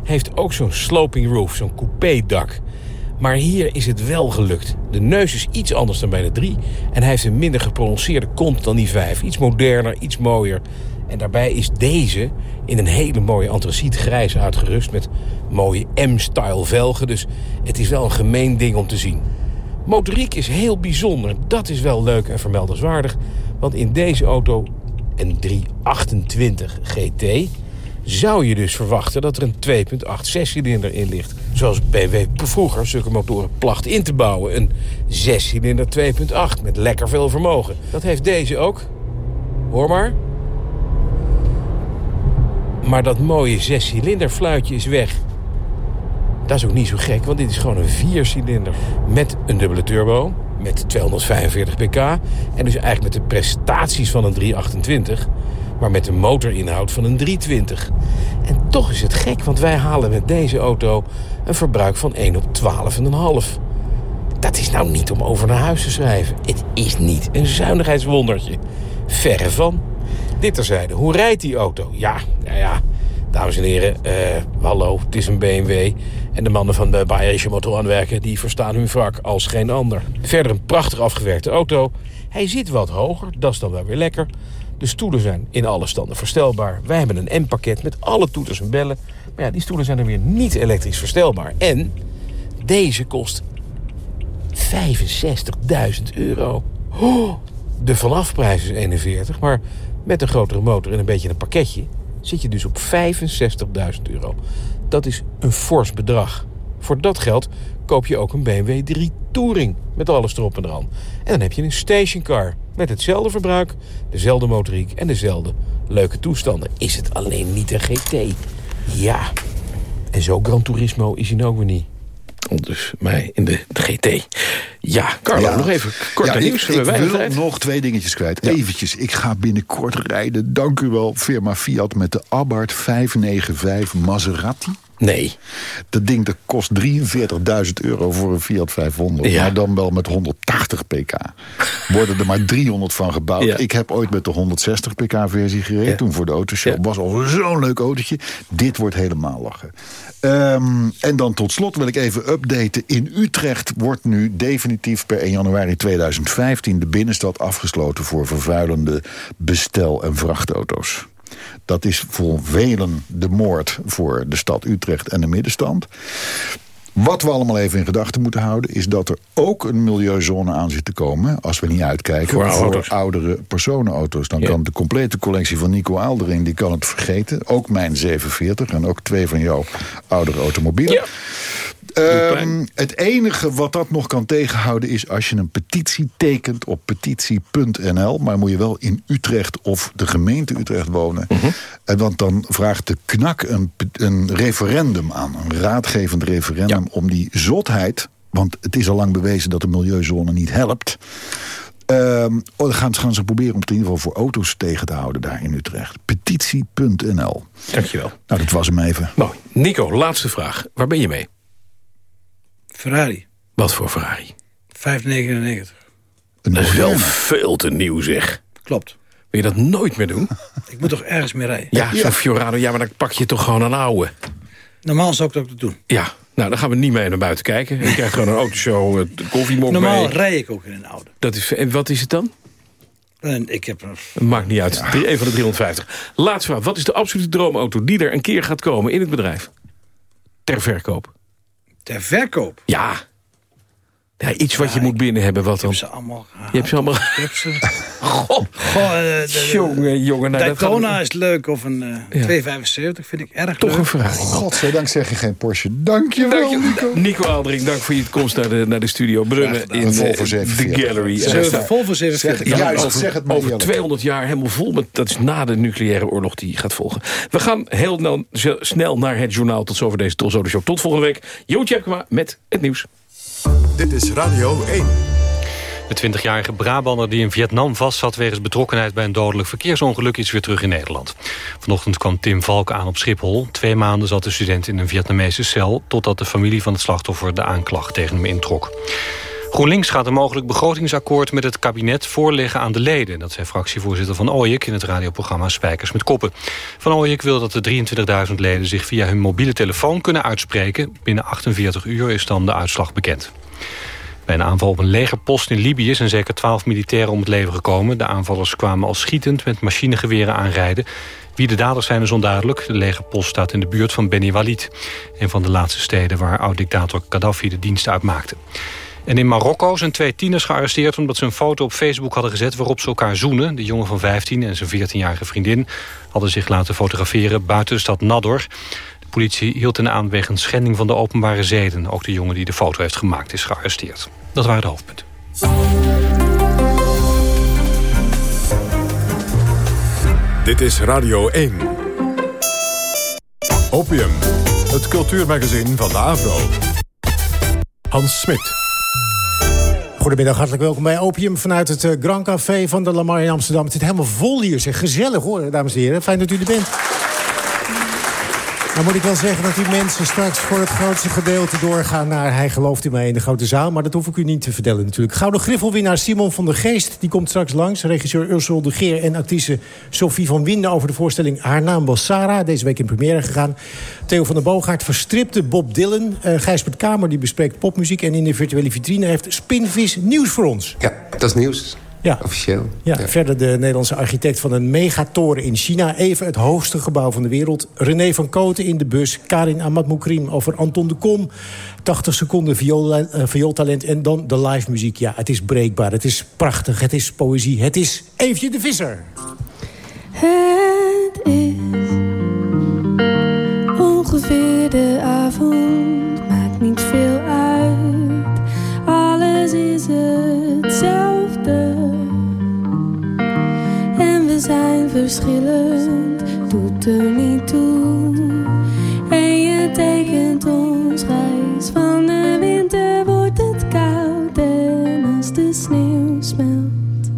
heeft ook zo'n sloping roof, zo'n coupé-dak. Maar hier is het wel gelukt. De neus is iets anders dan bij de 3. En hij heeft een minder geprononceerde kont dan die 5. Iets moderner, iets mooier. En daarbij is deze in een hele mooie antraciet grijs uitgerust... met mooie M-style velgen. Dus het is wel een gemeen ding om te zien. Motoriek is heel bijzonder. Dat is wel leuk en vermeldenswaardig. Want in deze auto, een 328 GT... zou je dus verwachten dat er een 2.8 zescilinder in ligt. Zoals BMW vroeger zulke motoren placht in te bouwen. Een zescilinder 2.8 met lekker veel vermogen. Dat heeft deze ook. Hoor maar. Maar dat mooie zescilinder fluitje is weg. Dat is ook niet zo gek, want dit is gewoon een viercilinder. Met een dubbele turbo, met 245 pk. En dus eigenlijk met de prestaties van een 328... maar met de motorinhoud van een 320. En toch is het gek, want wij halen met deze auto... een verbruik van 1 op 12,5. Dat is nou niet om over naar huis te schrijven. Het is niet een zuinigheidswondertje. Verre van. Dit terzijde. Hoe rijdt die auto? Ja, nou ja, dames en heren, eh, hallo, het is een BMW. En de mannen van de Bayerische Motoraanwerken... die verstaan hun wrak als geen ander. Verder een prachtig afgewerkte auto. Hij zit wat hoger, dat is dan wel weer lekker. De stoelen zijn in alle standen verstelbaar. Wij hebben een M-pakket met alle toeters en bellen. Maar ja, die stoelen zijn er weer niet elektrisch verstelbaar. En deze kost 65.000 euro. Oh, de vanafprijs is 41, maar met een grotere motor en een beetje een pakketje... zit je dus op 65.000 euro. Dat is een fors bedrag. Voor dat geld koop je ook een BMW 3 Touring met alles erop en eraan. En dan heb je een stationcar met hetzelfde verbruik, dezelfde motoriek en dezelfde leuke toestanden. Is het alleen niet een GT? Ja. En zo Gran Turismo is hij nou ook weer niet. Dus mij in de, GT. Ja, Carlo, Ja. nog even kort Ja, ik, nieuws. We hebben ik weinig wil tijd. nog twee dingetjes kwijt. Eventjes, ik ga binnenkort rijden. Dank u wel, firma Fiat met de Abarth 595 Maserati. Nee. Dat ding dat kost 43.000 euro voor een Fiat 500. Ja. Maar dan wel met 180 pk. Worden er maar 300 van gebouwd. Ja. Ik heb ooit met de 160 pk versie gereden. Ja. Toen voor de autoshow. Was al zo'n leuk autootje. Dit wordt helemaal lachen. Ehm, en dan tot slot wil ik even updaten. In Utrecht wordt nu definitief per 1 januari 2015... de binnenstad afgesloten voor vervuilende bestel- en vrachtauto's. Dat is voor velen de moord voor de stad Utrecht en de middenstand. Wat we allemaal even in gedachten moeten houden... is dat er ook een milieuzone aan zit te komen... als we niet uitkijken Voor oudere personenauto's. Dan kan de complete collectie van Nico Aaldering die kan het vergeten. Ook mijn 47 en ook twee van jouw oudere automobielen. Ehm, het enige wat dat nog kan tegenhouden is als je een petitie tekent op petitie.nl. Maar moet je wel in Utrecht of de gemeente Utrecht wonen. En want dan vraagt de KNAK een, een referendum aan. Een raadgevend referendum om die zotheid. Want het is al lang bewezen dat de milieuzone niet helpt. Ehm, oh, dan gaan, gaan ze proberen om het in ieder geval voor auto's tegen te houden daar in Utrecht. Petitie.nl. Dankjewel. Nou, dat was hem even. Mooi. Nico, laatste vraag. Waar ben je mee? Ferrari. Wat voor Ferrari? 599. Dat is wel veel te nieuw, zeg. Klopt. Wil je dat nooit meer doen? Ik moet toch ergens mee rijden? Ja, zo'n Fiorano. Ja, maar dan pak je toch gewoon een oude. Normaal zou ik dat ook doen. Ja, nou, dan gaan we niet mee naar buiten kijken. Je krijgt gewoon een autoshow, uh, koffiemok Normaal mee. rij ik ook in een oude. Dat is, en wat is het dan? En ik heb een... Maakt niet uit. Een van de 350. Laatste vraag. Wat is de absolute droomauto die er een keer gaat komen in het bedrijf? Ter verkoop. Ter verkoop? Ja. ja iets wat je moet binnen hebben. Wat dan? ze allemaal Je hebt ze allemaal... Ik heb ze... Goh, Goh, eh, jongen, jongen. Nou, Daytona is leuk. Of een eh, Ja. 275 vind ik erg Toch leuk. een Ferrari. Godzijdank zeg je geen Porsche. Dankjewel, Nico. Nico Aaldering, dank voor je komst naar de, naar de studio Brummen in eh, de 47. Gallery. Maar. Volvo 47. Zeg- Ja, Juist, over, zeg het maar over eerlijk. 200 jaar helemaal vol. Met, dat is na de nucleaire oorlog die gaat volgen. We gaan heel snel, naar het journaal. Tot zover deze de Show. Tot volgende week. Jo Tjepkema met het nieuws. Dit is Radio 1. De 20-jarige Brabander die in Vietnam vastzat... wegens betrokkenheid bij een dodelijk verkeersongeluk... is weer terug in Nederland. Vanochtend kwam Tim Valk aan op Schiphol. Twee maanden zat de student in een Vietnamese cel... totdat de familie van het slachtoffer de aanklacht tegen hem introk. GroenLinks gaat een mogelijk begrotingsakkoord met het kabinet voorleggen aan de leden. Dat zei fractievoorzitter Van Ooyek in het radioprogramma Spijkers met Koppen. Van Ooyek wil dat de 23.000 leden zich via hun mobiele telefoon kunnen uitspreken. Binnen 48 uur is dan de uitslag bekend. Bij een aanval op een legerpost in Libië zijn zeker 12 militairen om het leven gekomen. De aanvallers kwamen al schietend met machinegeweren aanrijden. Wie de daders zijn is onduidelijk. De legerpost staat in de buurt van Beni Walid. Een van de laatste steden waar oud-dictator Gaddafi de dienst uitmaakte. En in Marokko zijn twee tieners gearresteerd... omdat ze een foto op Facebook hadden gezet waarop ze elkaar zoenen. De jongen van 15 en zijn 14-jarige vriendin... hadden zich laten fotograferen buiten de stad Nador. De politie hield hen aan wegens schending van de openbare zeden. Ook de jongen die de foto heeft gemaakt is gearresteerd. Dat waren de hoofdpunten. Dit is Radio 1. Opium, het cultuurmagazin van de Avro. Hans Smit. Goedemiddag, hartelijk welkom bij Opium vanuit het eh, Grand Café van de Lamar in Amsterdam. Het zit helemaal vol hier, zeg. Gezellig hoor, dames en heren. Fijn dat u er bent. Nou moet ik wel zeggen dat die mensen straks voor het grootste gedeelte doorgaan naar Hij gelooft in mij in de grote zaal. Maar dat hoef ik u niet te vertellen natuurlijk. Gouden Griffelwinnaar Simon van der Geest, die komt straks langs. Regisseur Ursel de Geer en actrice Sophie van Winden over de voorstelling Haar naam was Sarah. Deze week in première gegaan. Theo van der Boogaard verstripte Bob Dylan. Uh, Gijsbert Kamer die bespreekt popmuziek. En in de virtuele vitrine heeft Spinvis nieuws voor ons. Ja, dat is nieuws. Ja. Officieel. Ja, Verder de Nederlandse architect van een megatoren in China. Even het hoogste gebouw van de wereld. René van Koten in de bus. Karin Amatmoukrim over Anton de Kom. 80 seconden viool, uh, viooltalent. En dan de live muziek. Ja, het is breekbaar. Het is prachtig. Het is poëzie. Het is Eefje de Visser. Het is ongeveer de avond. Verschillend, doet er niet toe. En je tekent ons reis van de winter wordt het koud. En als de sneeuw smelt.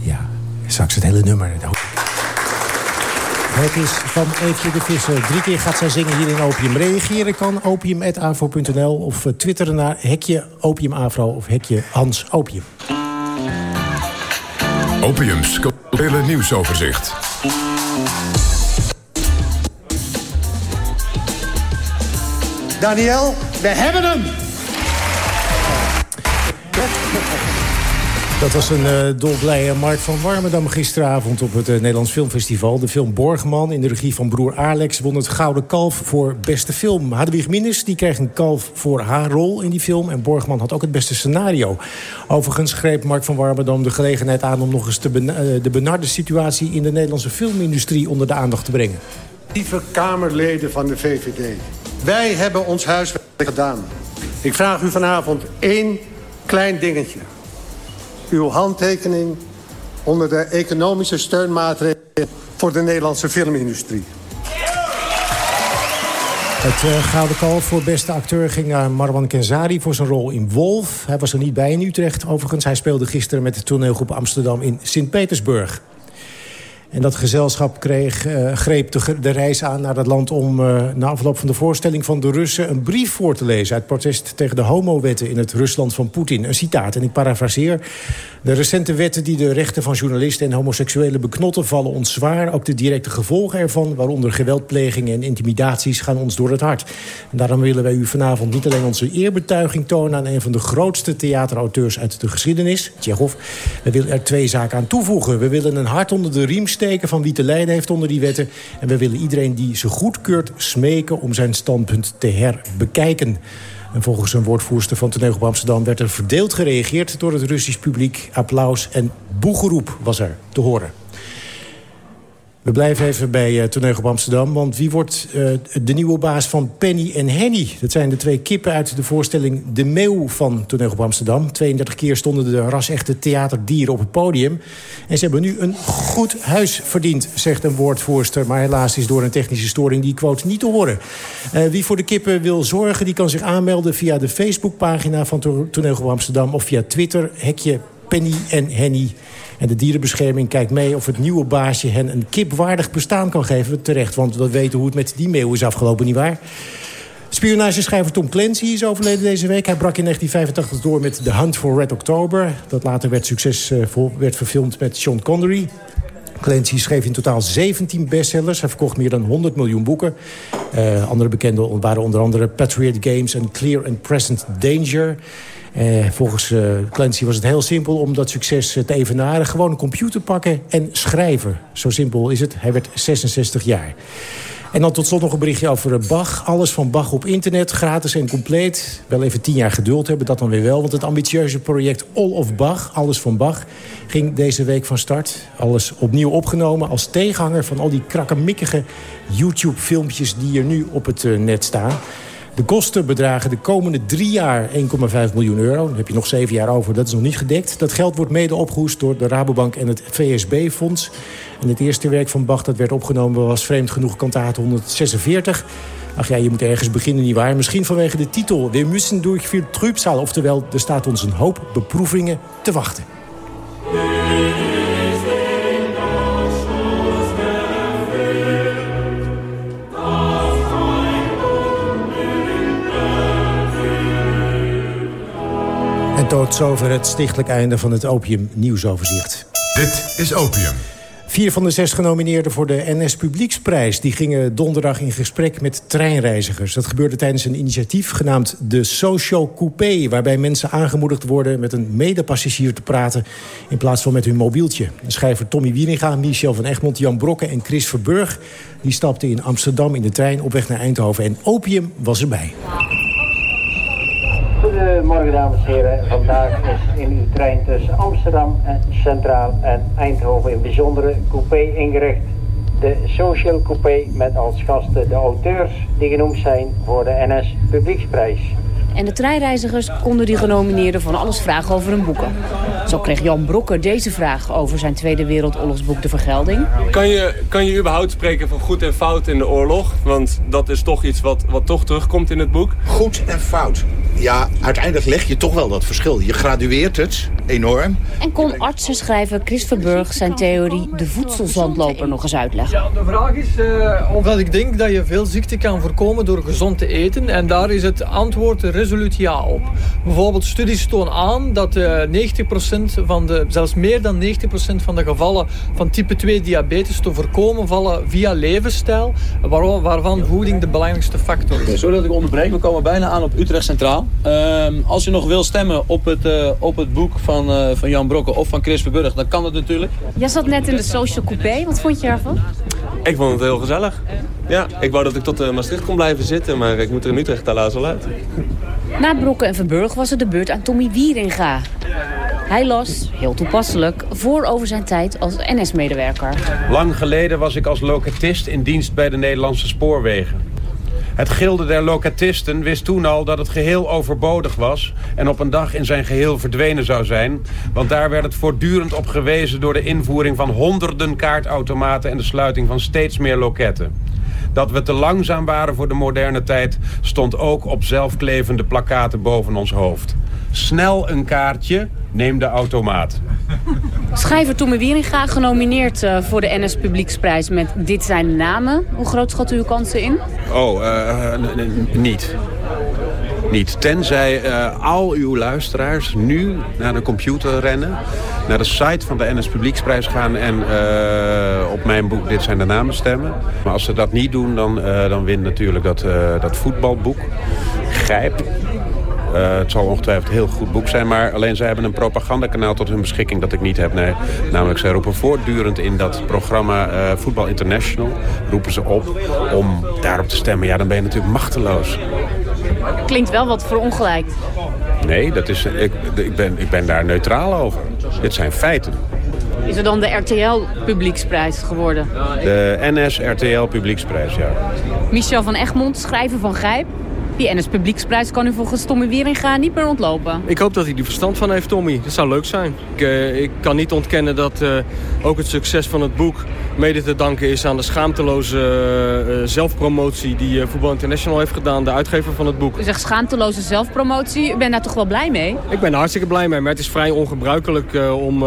Ja, straks het hele nummer. Het is van Eefje de Visser. Drie keer gaat zij zingen hier in Opium. Reageren kan opium.afro.nl of twitteren naar hekje opiumafro of hekje Hans Opium. Opiums culturele nieuwsoverzicht. Daniel, we hebben hem! Dat was een uh, dolblije Mark van Warmerdam gisteravond op het uh, Nederlands Filmfestival. De film Borgman in de regie van broer Alex won het Gouden Kalf voor beste film. Hadewig Minnes die kreeg een kalf voor haar rol in die film. En Borgman had ook het beste scenario. Overigens greep Mark van Warmerdam de gelegenheid aan... om nog eens uh, de benarde situatie in de Nederlandse filmindustrie onder de aandacht te brengen. Lieve Kamerleden van de VVD. Wij hebben ons huiswerk gedaan. Ik vraag u vanavond één klein dingetje uw handtekening onder de economische steunmaatregelen voor de Nederlandse filmindustrie. Het uh, Gouden Kalf voor beste acteur ging naar Marwan Kenzari voor zijn rol in Wolf. Hij was er niet bij in Utrecht overigens. Hij speelde gisteren met de toneelgroep Amsterdam in Sint-Petersburg. En dat gezelschap kreeg, uh, greep de, de, reis aan naar dat land... om uh, na afloop van de voorstelling van de Russen... een brief voor te lezen uit protest tegen de homowetten... in het Rusland van Poetin. Een citaat, en ik parafraseer. De recente wetten die de rechten van journalisten en homoseksuelen beknotten... vallen ons zwaar. Ook de directe gevolgen ervan, waaronder geweldplegingen en intimidaties... gaan ons door het hart. Daarom willen wij u vanavond niet alleen onze eerbetuiging tonen... aan een van de grootste theaterauteurs uit de geschiedenis, Tsjechov. We willen er twee zaken aan toevoegen. We willen een hart onder de riem steken van wie te lijden heeft onder die wetten. En we willen iedereen die ze goedkeurt smeken om zijn standpunt te herbekijken. En volgens een woordvoerster van Toneel Amsterdam... werd er verdeeld gereageerd door het Russisch publiek. Applaus en boegeroep was er te horen. We blijven even bij uh, Amsterdam. Want wie wordt uh, de nieuwe baas van Penny en Henny? Dat zijn de twee kippen uit de voorstelling De Meeuw van Toneel Amsterdam. 32 keer stonden de ras-echte theaterdieren op het podium. En ze hebben nu een goed huis verdiend, zegt een woordvoerster. Maar helaas is door een technische storing die quote niet te horen. Uh, wie voor de kippen wil zorgen, die kan zich aanmelden... via de Facebookpagina van Toneel Amsterdam... of via Twitter, hekje Penny en Henny... En de dierenbescherming kijkt mee of het nieuwe baasje hen een kipwaardig bestaan kan geven. Terecht, want we weten hoe het met die meeuw is afgelopen, nietwaar? Spionageschrijver Tom Clancy is overleden deze week. Hij brak in 1985 door met The Hunt for Red October. Dat later werd succesvol werd verfilmd met Sean Connery. Clancy schreef in totaal 17 bestsellers. Hij verkocht meer dan 100 miljoen boeken. Uh, andere bekende waren onder andere Patriot Games en Clear and Present Danger. Uh, volgens uh, Clancy was het heel simpel om dat succes te evenaren. Gewoon een computer pakken en schrijven. Zo simpel is het. Hij werd 66 jaar. En dan tot slot nog een berichtje over Bach. Alles van Bach op internet, gratis en compleet. Wel even tien jaar geduld hebben, dat dan weer wel. Want het ambitieuze project All of Bach, Alles van Bach... ging deze week van start. Alles opnieuw opgenomen als tegenhanger van al die krakkemikkige YouTube-filmpjes... die er nu op het net staan. De kosten bedragen de komende drie jaar 1,5 miljoen euro. Dan heb je nog zeven jaar over, dat is nog niet gedekt. Dat geld wordt mede opgehoest door de Rabobank en het VSB-fonds. En het eerste werk van Bach dat werd opgenomen was vreemd genoeg kantaat 146... Ach ja, je moet ergens beginnen, nietwaar? Misschien vanwege de titel. We müssen durch viel Trübsal. Oftewel, er staat ons een hoop beproevingen te wachten. Tot zover het stichtelijk einde van het Opium Nieuwsoverzicht. Dit is Opium. Vier van de zes genomineerden voor de NS Publieksprijs... die gingen donderdag in gesprek met treinreizigers. Dat gebeurde tijdens een initiatief genaamd de Social Coupé... waarbij mensen aangemoedigd worden met een medepassagier te praten... in plaats van met hun mobieltje. De schrijver Tommy Wieringa, Michel van Egmond, Jan Brokke en Chris Verburg... die stapten in Amsterdam in de trein op weg naar Eindhoven. En Opium was erbij. Goedemorgen dames en heren. Vandaag is in uw trein tussen Amsterdam en Centraal en Eindhoven een bijzondere coupé ingericht. De Social Coupé met als gasten de auteurs die genoemd zijn voor de NS Publieksprijs. En de treinreizigers konden die genomineerden van alles vragen over hun boeken. Zo kreeg Jan Brokker deze vraag over zijn Tweede Wereldoorlogsboek De Vergelding. Kan je, kan je überhaupt spreken van goed en fout in de oorlog? Want dat is toch iets wat, wat toch terugkomt in het boek. Goed en fout. Ja, uiteindelijk leg je toch wel dat verschil. Je gradueert het enorm. En kon artsenschrijver Chris Verburg zijn theorie de voedselzandloper nog eens uitleggen. Ja, de vraag is uh, of dat ik denk dat je veel ziekten kan voorkomen door gezond te eten. En daar is het antwoord resoluut ja op. Bijvoorbeeld studies tonen aan dat uh, 90% van de, zelfs meer dan 90% van de gevallen van type 2 diabetes te voorkomen vallen via levensstijl, waar, waarvan voeding de belangrijkste factor is. Sorry dat ik onderbreek, we komen bijna aan op Utrecht Centraal. Uh, als u nog wil stemmen op het, uh, op het boek van, uh, van Jan Brokken of van Chris Verburg, dan kan dat natuurlijk. Jij zat net in de Social Coupé, wat vond je ervan? Ik vond het heel gezellig. Ja, ik wou dat ik tot uh, Maastricht kon blijven zitten, maar ik moet er in Utrecht helaas al uit. Na Brokken en Verburg was het de beurt aan Tommy Wieringa. Hij las, heel toepasselijk, voor over zijn tijd als NS-medewerker. Lang geleden was ik als locatist in dienst bij de Nederlandse spoorwegen. Het gilde der locatisten wist toen al dat het geheel overbodig was... en op een dag in zijn geheel verdwenen zou zijn... want daar werd het voortdurend op gewezen door de invoering van honderden kaartautomaten... en de sluiting van steeds meer loketten. Dat we te langzaam waren voor de moderne tijd... stond ook op zelfklevende plakkaten boven ons hoofd. snel een kaartje, neem de automaat. Schrijver Tommy Wieringa genomineerd uh, voor de NS Publieksprijs met Dit zijn de namen. Hoe groot schat u uw kansen in? Oh, uh, niet. Niet. Tenzij uh, al uw luisteraars nu naar de computer rennen... naar de site van de NS Publieksprijs gaan... en op mijn boek Dit zijn de namen stemmen. Maar als ze dat niet doen, dan, dan wint natuurlijk dat, dat voetbalboek. Grijp. Uh, het zal ongetwijfeld een heel goed boek zijn. Maar alleen zij hebben een propagandakanaal tot hun beschikking dat ik niet heb. Nee, namelijk zij roepen voortdurend in dat programma uh, Voetbal International... roepen ze op om daarop te stemmen. Ja, dan ben je natuurlijk machteloos. Klinkt wel wat verongelijkt. Nee, dat is, ik, ik, ben, ik ben daar neutraal over. Dit zijn feiten. Is er dan de RTL Publieksprijs geworden? De NS RTL Publieksprijs, ja. Michel van Egmond, schrijver van Grijp. Die NS Publieksprijs kan u volgens Tommy Wieringa niet meer ontlopen. Ik hoop dat hij er verstand van heeft, Tommy. Dat zou leuk zijn. Ik, uh, ik kan niet ontkennen dat uh, ook het succes van het boek mede te danken is aan de schaamteloze uh, zelfpromotie die Voetbal International heeft gedaan, de uitgever van het boek. U zegt schaamteloze zelfpromotie. U bent daar toch wel blij mee? Ik ben er hartstikke blij mee, maar het is vrij ongebruikelijk om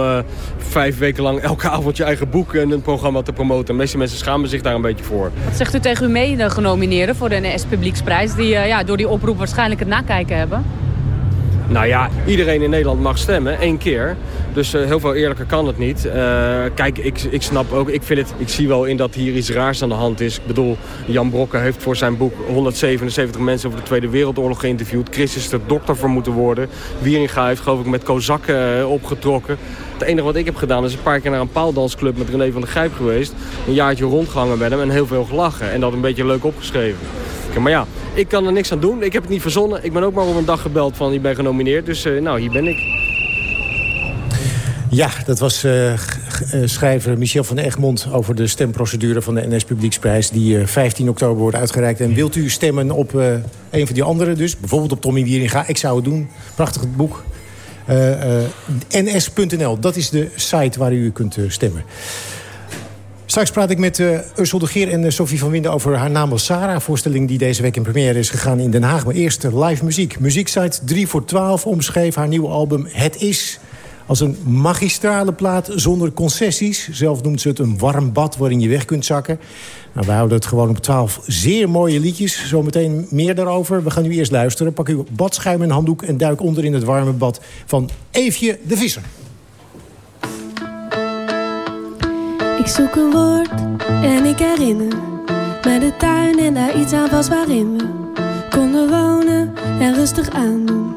vijf weken lang elke avond je eigen boek en een programma te promoten. De meeste mensen schamen zich daar een beetje voor. Wat zegt u tegen uw mede-genomineerden voor de NS Publieksprijs die ja, door die oproep waarschijnlijk het nakijken hebben? Nou ja, iedereen in Nederland mag stemmen, één keer. Dus uh, heel veel eerlijker kan het niet. Uh, kijk, ik, ik snap ook, ik, vind het, ik zie wel in dat hier iets raars aan de hand is. Ik bedoel, Jan Brokke heeft voor zijn boek 177 mensen over de Tweede Wereldoorlog geïnterviewd. Chris is er dokter voor moeten worden. Wieringa heeft geloof ik met Kozakken uh, opgetrokken. Het enige wat ik heb gedaan is een paar keer naar een paaldansclub met René van der Grijp geweest. Een jaartje rondgehangen met hem en heel veel gelachen. En dat een beetje leuk opgeschreven. Maar ja, ik kan er niks aan doen. Ik heb het niet verzonnen. Ik ben ook maar op een dag gebeld van je bent genomineerd. Dus uh, nou, hier ben ik. Ja, dat was uh, schrijver Michel van Egmond... over de stemprocedure van de NS Publieksprijs... die uh, 15 oktober wordt uitgereikt. En wilt u stemmen op een van die anderen dus? Bijvoorbeeld op Tommy Wieringa. Ik zou het doen. Prachtig boek. ns.nl, dat is de site waar u kunt stemmen. Straks praat ik met uh, Ursel de Geer en uh, Sophie van Winden over haar naam Sarah. Voorstelling die deze week in première is gegaan in Den Haag. Maar eerst live muziek. Muzieksite 3 voor 12 omschreef haar nieuwe album Het Is... als een magistrale plaat zonder concessies. Zelf noemt ze het een warm bad waarin je weg kunt zakken. Nou, we houden het gewoon op 12 zeer mooie liedjes. Zometeen meer daarover. We gaan nu eerst luisteren. Pak uw badschuim en handdoek en duik onder in het warme bad van Eefje de Visser. Ik zoek een woord en ik herinner me de tuin en daar iets aan was waarin we konden wonen en rustig aandoen.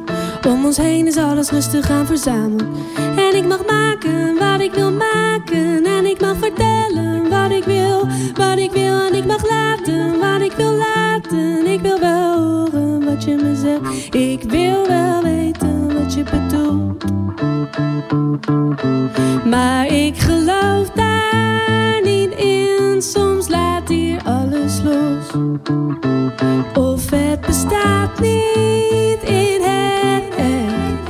Om ons heen is alles rustig aan verzamelen. En ik mag maken wat ik wil maken. En ik mag vertellen wat ik wil, wat ik wil. En ik mag laten wat ik wil laten. Ik wil wel horen wat je me zegt. Ik wil wel weten je bedoelt. Maar ik geloof daar niet in. Soms laat hier alles los. Of het bestaat niet in het echt.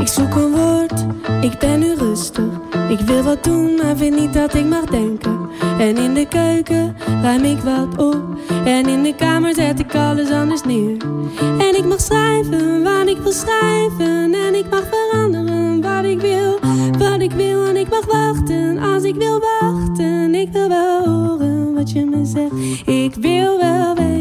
Ik zoek een woord, ik ben nu rustig. Ik wil wat doen, maar vind niet dat ik mag denken. En in de keuken ruim ik wat op. En in de kamer zet ik alles anders neer. En ik mag schrijven wat ik wil schrijven. En ik mag veranderen wat ik wil, wat ik wil. En ik mag wachten als ik wil wachten. Ik wil wel horen wat je me zegt. Ik wil wel weten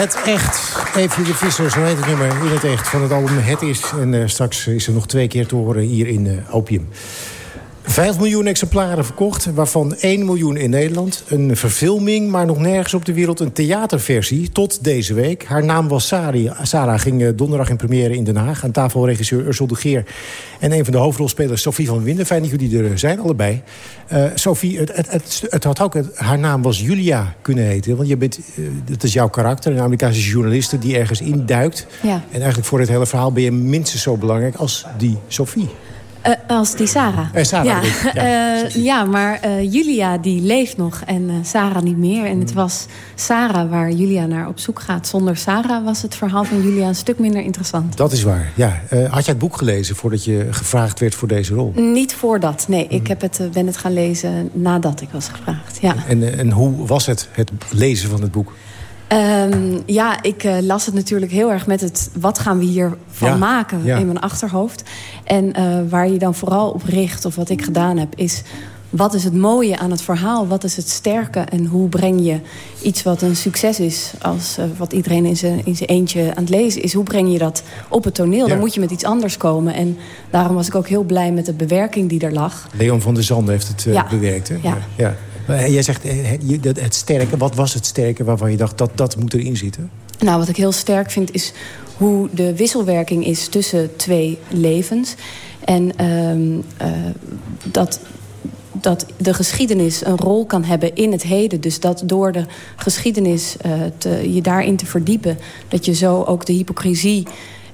het echt. Even de Visser, zo heet het nummer. In het echt van het album Het Is. En uh, straks is er nog twee keer te horen hier in uh, Opium. Vijf miljoen exemplaren verkocht, waarvan 1 miljoen in Nederland. Een verfilming, maar nog nergens op de wereld een theaterversie. Tot deze week. Haar naam was Sari. Sarah ging eh, donderdag in première in Den Haag. Aan tafel regisseur Ursel de Geer. En een van de hoofdrolspelers, Sophie van Winden. Fijn dat jullie er zijn, allebei. Uh, Sophie, het, het, het, het, had ook... haar naam was Julia kunnen heten. Want je bent, uh, dat is jouw karakter. Een Amerikaanse journaliste die ergens induikt. Ja. En eigenlijk voor het hele verhaal ben je minstens zo belangrijk als die Sophie. Uh, als die Sarah. Sarah ja. ja. Uh, ja, maar Julia die leeft nog en Sarah niet meer. En het was Sarah waar Julia naar op zoek gaat. Zonder Sarah was het verhaal van Julia een stuk minder interessant. Dat is waar, ja. had je het boek gelezen voordat je gevraagd werd voor deze rol? Niet voordat, nee. Ik heb het, ben het gaan lezen nadat ik was gevraagd, ja. En, en hoe was het, het lezen van het boek? Um, ja, ik uh, las het natuurlijk heel erg met het... wat gaan we hiervan Ja, maken ja. in mijn achterhoofd. En uh, waar je dan vooral op richt, of wat ik gedaan heb... is wat is het mooie aan het verhaal? Wat is het sterke? En hoe breng je iets wat een succes is... als uh, wat iedereen in zijn, in zijn eentje aan het lezen is... hoe breng je dat op het toneel? Dan moet je met iets anders komen. En daarom was ik ook heel blij met de bewerking die er lag. Leon van der Zanden heeft het eh, bewerkt, hè? Ja. Maar jij zegt eh, het, sterke. Wat was het sterke waarvan je dacht dat dat moet erin zitten? Nou, wat ik heel sterk vind is hoe de wisselwerking is tussen twee levens. En ehm, eh, dat, dat de geschiedenis een rol kan hebben in het heden. Dus dat door de geschiedenis eh, je daarin te verdiepen... dat je zo ook de hypocrisie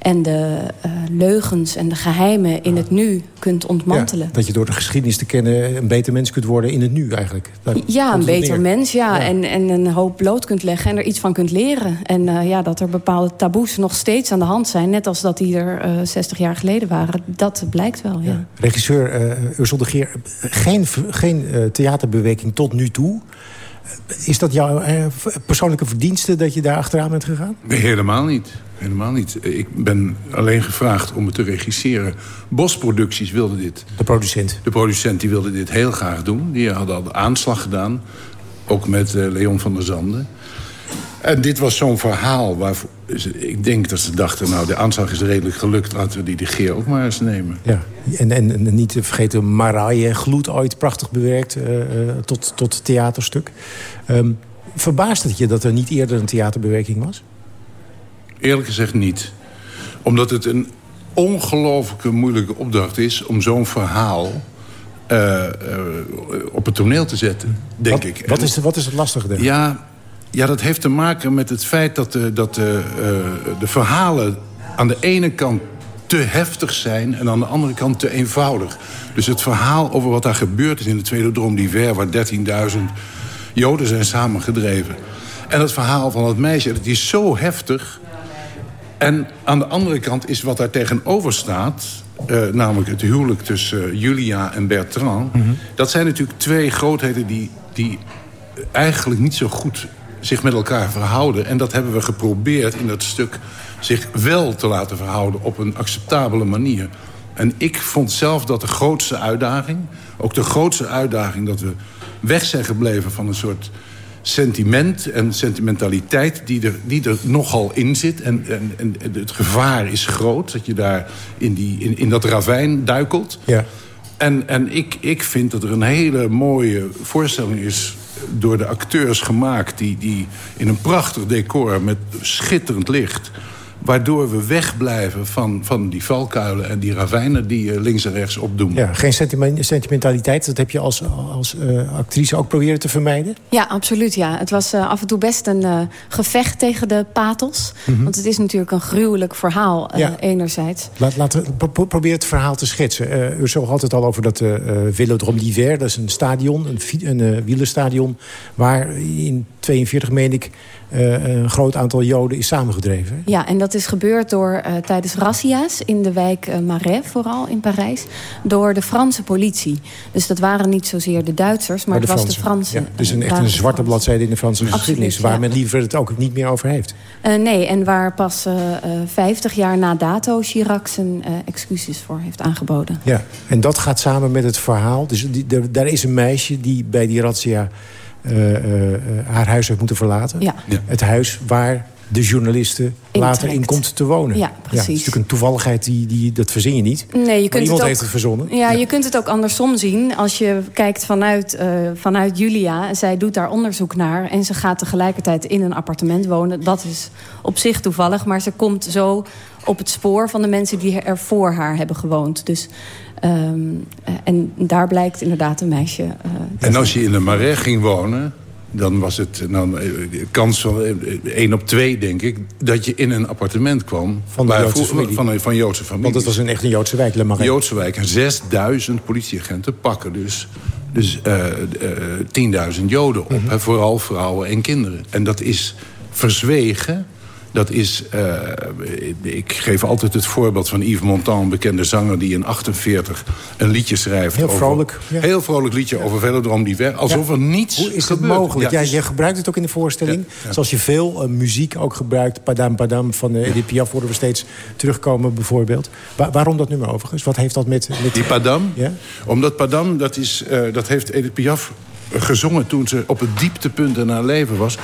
en de eh, leugens en de geheimen in het nu kunt ontmantelen. Ja, dat je door de geschiedenis te kennen een beter mens kunt worden in het nu eigenlijk. Daar Ja, een beter neer. mens, ja. En, en een hoop bloot kunt leggen en er iets van kunt leren. En eh, ja, dat er bepaalde taboes nog steeds aan de hand zijn... net als dat die er eh 60 jaar geleden waren, dat blijkt wel, ja. Regisseur eh Ursel de Geer, geen, geen theaterbeweging tot nu toe. Is dat jouw eh, persoonlijke verdienste dat je daar achteraan bent gegaan? Nee, helemaal niet. Helemaal niet. Ik ben alleen gevraagd om het te regisseren. Bos Producties wilde dit. De producent? De producent die wilde dit heel graag doen. Die had al de aanslag gedaan. Ook met eh, Leon van der Zanden. En dit was zo'n verhaal waar ik denk dat ze dachten... nou, de aanslag is redelijk gelukt. Laten we die de Geer ook maar eens nemen. Ja, en, en, en niet te vergeten, Maraille Gloed ooit prachtig bewerkt eh, eh, tot, tot theaterstuk. Ehm verbaast het je dat er niet eerder een theaterbeweging was? Eerlijk gezegd niet. Omdat het een ongelooflijke moeilijke opdracht is... om zo'n verhaal eh, eh, op het toneel te zetten, denk ik. Wat is, wat is het lastige daar? Ja, ja, dat heeft te maken met het feit dat, de, dat de, eh, de verhalen aan de ene kant te heftig zijn... en aan de andere kant te eenvoudig. Dus het verhaal over wat daar gebeurd is in de Tweede Droom d'Hiver... waar 13.000 Joden zijn samengedreven. En het verhaal van dat meisje, dat is zo heftig... En aan de andere kant is wat daar tegenover staat... eh, namelijk het huwelijk tussen eh, Julia en Bertrand... dat zijn natuurlijk twee grootheden die, die eigenlijk niet zo goed zich met elkaar verhouden. En dat hebben we geprobeerd in dat stuk zich wel te laten verhouden... op een acceptabele manier. En ik vond zelf dat de grootste uitdaging... ook de grootste uitdaging dat we weg zijn gebleven van een soort sentiment en sentimentaliteit die er, die er nogal in zit. En, en, en het gevaar is groot dat je daar in, die, in, in dat ravijn duikelt. Ja. En, en ik, ik vind dat er een hele mooie voorstelling is door de acteurs gemaakt... die, die in een prachtig decor met schitterend licht... waardoor we wegblijven van, van die valkuilen en die ravijnen die je links en rechts opdoen. Ja, geen sentiment- sentimentaliteit, dat heb je als, als eh, actrice ook proberen te vermijden? Ja, absoluut. Ja. Het was eh, af en toe best een eh, gevecht tegen de pathos. Mhm. Want het is natuurlijk een gruwelijk verhaal, eh, Ja. enerzijds. Laat, laten we pro- pro- probeer het verhaal te schetsen. Uh, Ursel had het al over dat uh, Velodrome d'Hiver. Dat is een stadion, een, fi- een uh, wielerstadion... waar in 42, meen ik, uh, een groot aantal Joden is samengedreven. Ja, en dat is gebeurd door, eh, tijdens razzia's in de wijk eh, Marais, vooral in Parijs, door de Franse politie. Dus dat waren niet zozeer de Duitsers, maar, de het was Fransen. de Fransen. Ja, dus een, Eh, echt een zwarte bladzijde in de Franse Absoluut, geschiedenis... waar ja. men liever het ook niet meer over heeft. Eh, nee, en waar pas eh, eh, 50 jaar na dato Chirac zijn eh, excuses voor heeft aangeboden. Ja, en dat gaat samen met het verhaal. Dus die, daar is een meisje die bij die razzia eh, eh, eh, haar huis heeft moeten verlaten. Ja. Het huis waar de journalisten later Intrekt. in komt te wonen. Ja, het is precies. natuurlijk een toevalligheid, die, die, dat verzin je niet. Nee, je Maar kunt iemand het ook, heeft het verzonnen. Ja, je kunt het ook andersom zien. Als je kijkt vanuit, eh, vanuit Julia, zij doet daar onderzoek naar... en ze gaat tegelijkertijd in een appartement wonen. Dat is op zich toevallig, maar ze komt zo op het spoor... van de mensen die er voor haar hebben gewoond. Dus, ehm, eh, en daar blijkt inderdaad een meisje... eh, En als je in de Marais ging wonen... dan was het dan, eh, kans van eh, 1 op 2, denk ik... dat je in een appartement kwam Van de waar Joodse van, een- van Joodse familie. Want het was een echt een Joodse wijk, Marais. Joodse wijk. En 6000 politieagenten pakken dus, dus eh, eh, 10.000 Joden op. Mhm. hè, vooral vrouwen en kinderen. En dat is verzwegen. Dat is, eh, ik geef altijd het voorbeeld van Yves Montand, een bekende zanger... die in 48 een liedje schrijft. Heel over- vrolijk, ja. Heel vrolijk liedje over Velodroom die weg. Alsof Ja. er niets Hoe is het mogelijk? Ja, is- je gebruikt het ook in de voorstelling. Zoals je veel eh, muziek ook gebruikt. Padam Padam van uh, Edith Piaf horen we steeds terugkomen bijvoorbeeld. Wa- waarom dat nummer overigens? Wat heeft dat met... met... Die Padam? Ja? Omdat Padam, dat, is, dat heeft Edith Piaf gezongen toen ze op het dieptepunt in haar leven was.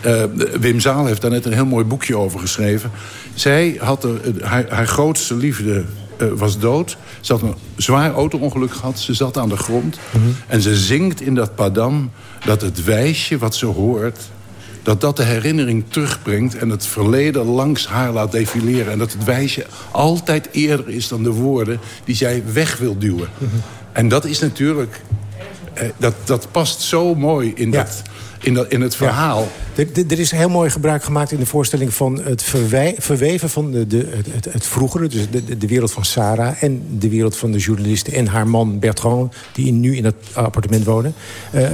Eh, Wim Zaal heeft daar net een heel mooi boekje over geschreven. Zij had er, eh, haar, haar grootste liefde eh, was dood. Ze had een zwaar auto-ongeluk gehad. Ze zat aan de grond. En ze zingt in dat Padam dat het wijsje wat ze hoort dat dat de herinnering terugbrengt... en het verleden langs haar laat defileren. En dat het wijsje altijd eerder is dan de woorden... die zij weg wil duwen. En dat is natuurlijk... eh, dat, dat past zo mooi in, dat, in, dat, in het verhaal. Er, er- er is heel mooi gebruik gemaakt in de voorstelling van het verweven van de, de, het, het, vroegere. Dus de, de- wereld van Sarah en de wereld van de journalisten en haar man Bertrand, die nu in dat appartement wonen. Eh,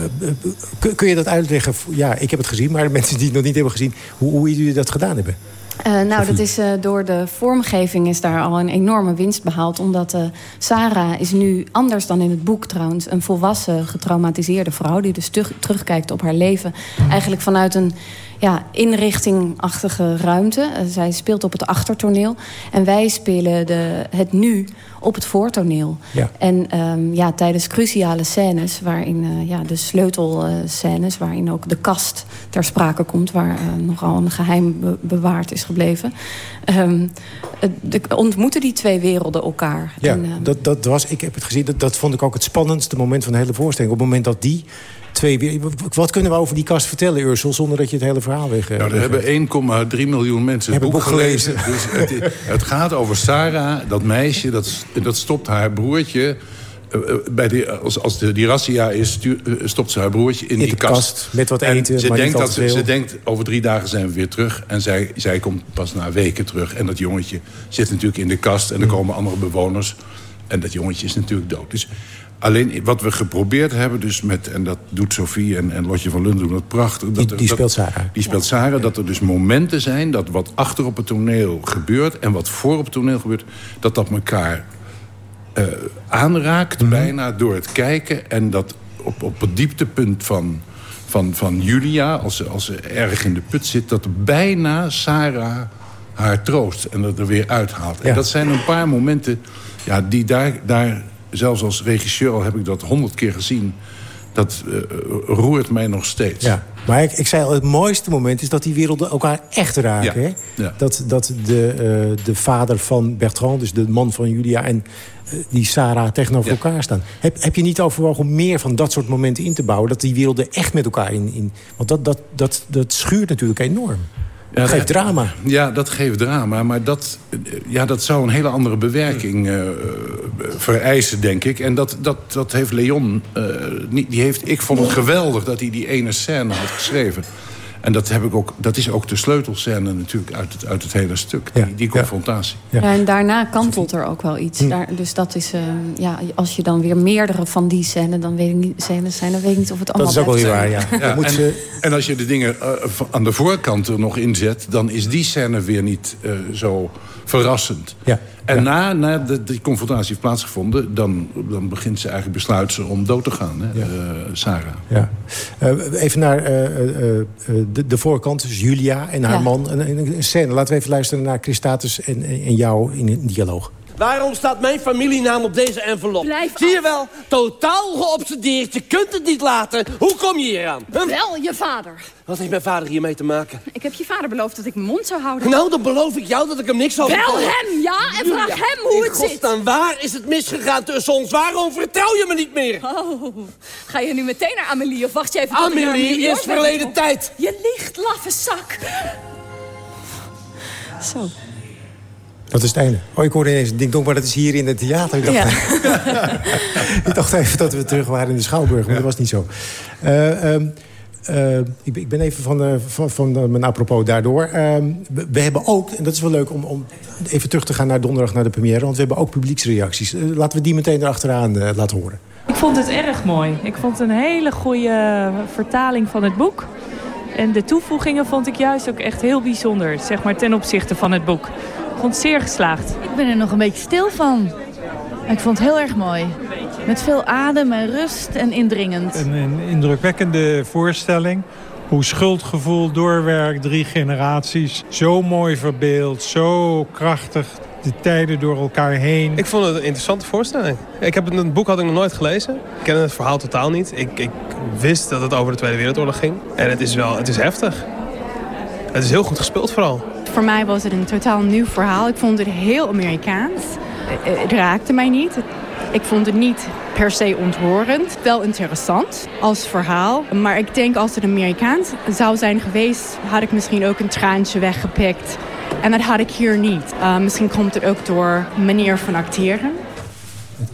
kun, kun je dat uitleggen? Ja, ik heb het gezien, maar de mensen die het nog niet hebben gezien, hoe, hoe jullie dat gedaan hebben? Eh, nou, dat is, eh, door de vormgeving is daar al een enorme winst behaald. Omdat eh, Sarah is nu, anders dan in het boek trouwens... een volwassen, getraumatiseerde vrouw... die dus terug- terugkijkt op haar leven. Eigenlijk vanuit een ja, inrichtingachtige ruimte. Eh, zij speelt op het achtertoneel. En wij spelen de, het nu op het voortoneel. Ja. En ehm, ja, tijdens cruciale scènes, waarin eh, ja, de sleutelscènes, waarin ook de kast ter sprake komt, waar eh, nogal een geheim be- bewaard is gebleven, ehm, de- ontmoeten die twee werelden elkaar. Ja, En, eh, dat, dat was, ik heb het gezien, dat, dat vond ik ook het spannendste moment van de hele voorstelling. Op het moment dat die twee. Wat kunnen we over die kast vertellen, Ursel, zonder dat je het hele verhaal weg. eh, Nou, er hebben 1,3 miljoen mensen het boek gelezen. Dus het, het gaat over Sarah, dat meisje, dat, dat stopt haar broertje... eh, eh, Bij die, als, als de, die razzia is, stuur- stopt ze haar broertje in, In die kast, met wat En eten, ze maar niet denkt dat ze, ze denkt, over drie dagen zijn we weer terug. En zij, zij komt pas na weken terug. En dat jongetje zit natuurlijk in de kast. En er Mm. komen andere bewoners. En dat jongetje is natuurlijk dood. Dus alleen wat we geprobeerd hebben, dus met, en dat doet Sophie en, en Lotje van Lund doen dat prachtig. Dat Die, speelt Sarah. die speelt Sarah, dat er dus momenten zijn... dat wat achter op het toneel gebeurt en wat voor op het toneel gebeurt... dat dat elkaar eh, aanraakt Mhm. bijna door het kijken... en dat op, op het dieptepunt van, van, van Julia, als ze, als ze erg in de put zit... dat bijna Sarah haar troost en dat er weer uithaalt. En dat zijn een paar momenten ja, die daar, daar... zelfs als regisseur al heb ik dat honderd keer gezien... dat eh, roert mij nog steeds. Ja, maar ik, ik zei al, het mooiste moment is dat die werelden elkaar echt raken. Ja, Hè? ja. Dat, dat de, eh, de vader van Bertrand, dus de man van Julia... en die Sarah tegenover elkaar staan. Heb, heb je niet overwogen om meer van dat soort momenten in te bouwen? Dat die werelden echt met elkaar in... in want dat, dat, dat, dat schuurt natuurlijk enorm. Dat geeft drama. Ja, dat geeft drama. Maar dat, eh, ja, dat zou een hele andere bewerking eh, vereisen, denk ik. En dat, dat, dat heeft Leon eh, niet. Die heeft, ik vond het geweldig dat hij die ene scène had geschreven. En dat, heb ik ook, dat is ook de sleutelscène natuurlijk uit het, uit het hele stuk. Die, die confrontatie. Ja. en daarna kantelt er ook wel iets. Hm. Daar, dus dat is, eh, ja, als je dan weer meerdere van die scènes, dan weet ik niet, scènes zijn, dan weet ik niet of het allemaal blijft zijn. Ja, en, en als je de dingen eh, aan de voorkant er nog inzet... dan is die scène weer niet eh, zo verrassend. Ja. En na, na de, die confrontatie heeft plaatsgevonden... Dan, dan begint ze eigenlijk besluit ze om dood te gaan, hè, eh, Sarah. Ja. Eh, even naar eh, eh, eh, de, de voorkant, dus Julia en haar Ja. man. Een, een, een scène. Laten we even luisteren naar Christatus en, en jou in een dialoog. Waarom staat mijn familienaam op deze envelop? Blijf Zie je wel? Totaal geobsedeerd. Je kunt het niet laten. Hoe kom je hier aan? Huh? Wel, je vader. Wat heeft mijn vader hiermee te maken? Ik heb je vader beloofd dat ik mijn mond zou houden. Nou, dan beloof ik jou dat ik hem niks zal Wel vertellen. hem, ja? En vraag hem hoe het zit. godsnaam, waar is het misgegaan tussen ons? Waarom vertel je me niet meer? Oh, ga je nu meteen naar Amelie of wacht je even Amelie York is verleden tijd. Je liegt, laffe zak. Zo. Dat is het einde. Oh, ik hoorde ineens een ding-dong, maar dat is hier in het theater. Ik dacht, ik dacht even dat we terug waren in de Schouwburg, maar dat was niet zo. Eh, ehm, eh, ik, ben- ik ben even van, eh, van, van mijn apropos daardoor. Ehm, we, we hebben ook, en dat is wel leuk om, om even terug te gaan naar donderdag naar de première... want we hebben ook publieksreacties. Laten we die meteen erachteraan eh, laten horen. Ik vond het erg mooi. Ik vond het een hele goede vertaling van het boek. En de toevoegingen vond ik juist ook echt heel bijzonder, zeg maar ten opzichte van het boek. Ik vond het zeer geslaagd. Ik ben er nog een beetje stil van. Ik vond het heel erg mooi. Met veel adem en rust en indringend. Een, een indrukwekkende voorstelling. Hoe schuldgevoel doorwerkt, drie generaties. Zo mooi verbeeld, zo krachtig. De tijden door elkaar heen. Ik vond het een interessante voorstelling. Ik heb het, het boek had ik nog nooit gelezen. Ik ken het verhaal totaal niet. Ik, ik wist dat het over de Tweede Wereldoorlog ging. En het is wel, het is heftig. Het is heel goed gespeeld vooral. Voor mij was het een totaal nieuw verhaal. Ik vond het heel Amerikaans. Eh, Het raakte mij niet. Ik vond het niet per se ontroerend. Wel interessant als verhaal. Maar ik denk als het Amerikaans zou zijn geweest... had ik misschien ook een traantje weggepikt. En dat had ik hier niet. Eh, misschien komt het ook door manier van acteren. Eh,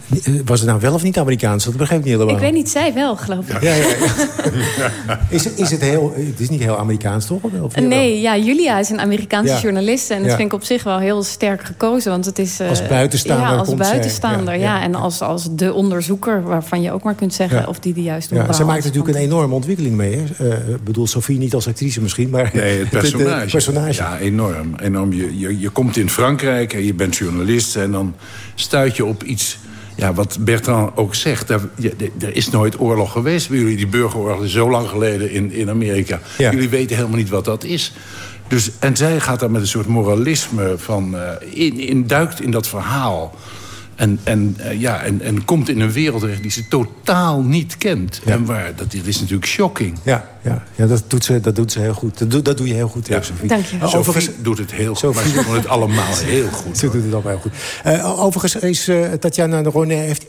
Was het nou wel of niet Amerikaans? Dat begrijp ik niet helemaal. Ik weet niet, zij wel, geloof ik. Ja, ja, ja. Is, is het heel... Het is niet heel Amerikaans, toch? Of Nee, ja, Julia is een Amerikaanse Ja. journaliste. En dat Ja. vind ik op zich wel heel sterk gekozen. Want het is... eh, Als buitenstaander Ja, als komt zij. buitenstaander, Ja, ja. ja, En als, als de onderzoeker, waarvan je ook maar kunt zeggen... Ja. of die de juiste Ja, zij maakt natuurlijk een enorme ontwikkeling mee. Hè? Eh, Ik bedoel, Sophie niet als actrice misschien, maar... Nee, het personage. het personage. Ja, enorm. enorm. Je, je, je komt in Frankrijk en je bent journalist... en dan stuit je op iets... Ja, wat Bertrand ook zegt, er, er is nooit oorlog geweest bij jullie. Die burgeroorlog is zo lang geleden in, in Amerika. Ja. Jullie weten helemaal niet wat dat is. Dus, en zij gaat daar met een soort moralisme van... eh, in, in, duikt in dat verhaal. En, en, eh, ja, en, en komt in een wereld terecht die ze totaal niet kent. En waar, dat, dat is natuurlijk shocking. Ja, ja, ja dat, doet ze, dat doet ze heel goed. Dat doe, dat doe je heel goed, ja. Sophie. Dank je. Uh, Sophie doet het heel goed, maar ze doen het allemaal heel goed. Ze doet het allemaal heel goed. Uh, overigens is uh, Tatjana de Ronet... Heeft,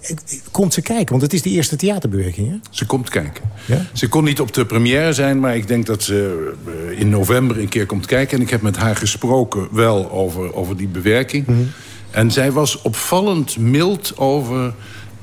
komt ze kijken? Want het is de eerste theaterbewerking, hè? Ze komt kijken. Ja? Ze kon niet op de première zijn, maar ik denk dat ze uh, in november een keer komt kijken. En ik heb met haar gesproken wel over, over die bewerking. Mm -hmm. En zij was opvallend mild over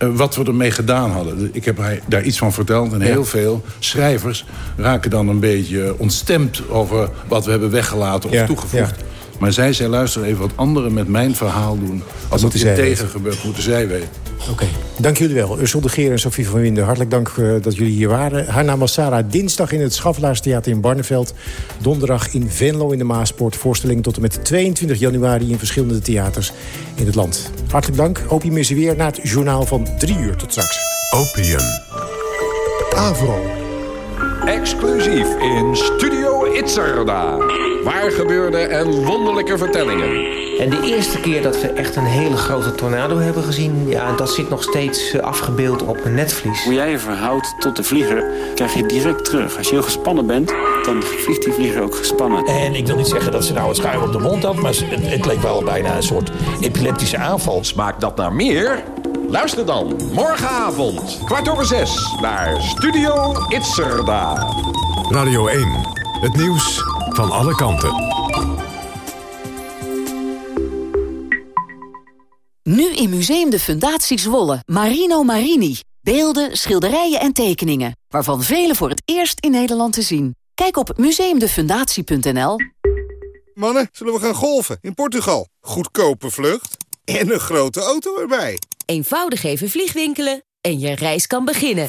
uh, wat we ermee gedaan hadden. Ik heb haar daar iets van verteld en heel ja. veel schrijvers raken dan een beetje ontstemd over wat we hebben weggelaten of ja, toegevoegd. Ja. Maar zij zei, luister even, wat anderen met mijn verhaal doen... als dat hier tegen gebeurt, moeten zij weten. Oké, okay. dank jullie wel. Ursel de Geer en Sofie van Winden, hartelijk dank uh, dat jullie hier waren. Haar naam was Sarah. Dinsdag in het Schaffelaarstheater in Barneveld. Donderdag in Venlo in de Maaspoort. Voorstelling tot en met 22 januari in verschillende theaters in het land. Hartelijk dank. Opium is er weer na het journaal van drie uur. Tot straks. Opium. Avro. Exclusief in Studio Itzerda. Waar gebeurde en wonderlijke vertellingen. En de eerste keer dat we echt een hele grote tornado hebben gezien... Ja, dat zit nog steeds eh, afgebeeld op een netvlies. Hoe jij je verhoudt tot de vlieger, krijg je direct terug. Als je heel gespannen bent, dan vliegt die vlieger ook gespannen. En ik wil niet zeggen dat ze nou het schuim op de mond had... maar het, het leek wel bijna een soort epileptische aanval. Smaakt dat naar meer? Luister dan morgenavond, kwart over zes, naar Studio Itzerda. Radio 1, het nieuws van alle kanten. Nu in Museum de Fundatie Zwolle. Marino Marini. Beelden, schilderijen en tekeningen. Waarvan vele voor het eerst in Nederland te zien. Kijk op museumdefundatie.nl. Mannen, zullen we gaan golven in Portugal? Goedkope vlucht en een grote auto erbij. Eenvoudig even vliegwinkelen en je reis kan beginnen.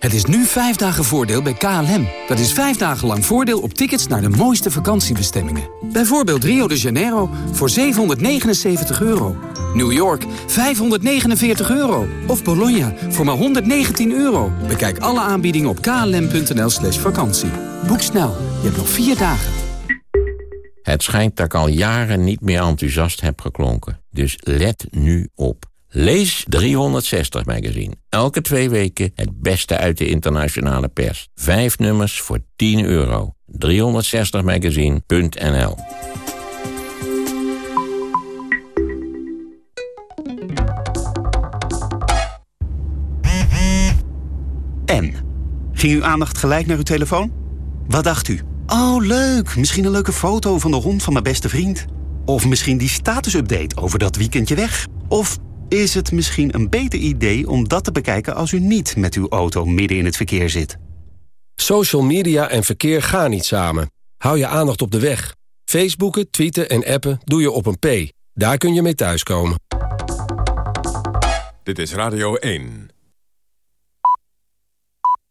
Het is nu vijf dagen voordeel bij KLM. Dat is vijf dagen lang voordeel op tickets naar de mooiste vakantiebestemmingen. Bijvoorbeeld Rio de Janeiro voor 779 euro. New York 549 euro. Of Bologna voor maar 119 euro. Bekijk alle aanbiedingen op klm.nl slash vakantie. Boek snel, je hebt nog vier dagen. Het schijnt dat ik al jaren niet meer enthousiast heb geklonken. Dus let nu op. Lees 360 Magazine. Elke twee weken het beste uit de internationale pers. Vijf nummers voor 10 euro. 360magazine.nl En? Ging uw aandacht gelijk naar uw telefoon? Wat dacht u? Oh, leuk. Misschien een leuke foto van de hond van mijn beste vriend. Of misschien die statusupdate over dat weekendje weg. Of is het misschien een beter idee om dat te bekijken als u niet met uw auto midden in het verkeer zit? Social media en verkeer gaan niet samen. Hou je aandacht op de weg. Facebooken, tweeten en appen doe je op een P. Daar kun je mee thuiskomen. Dit is Radio 1.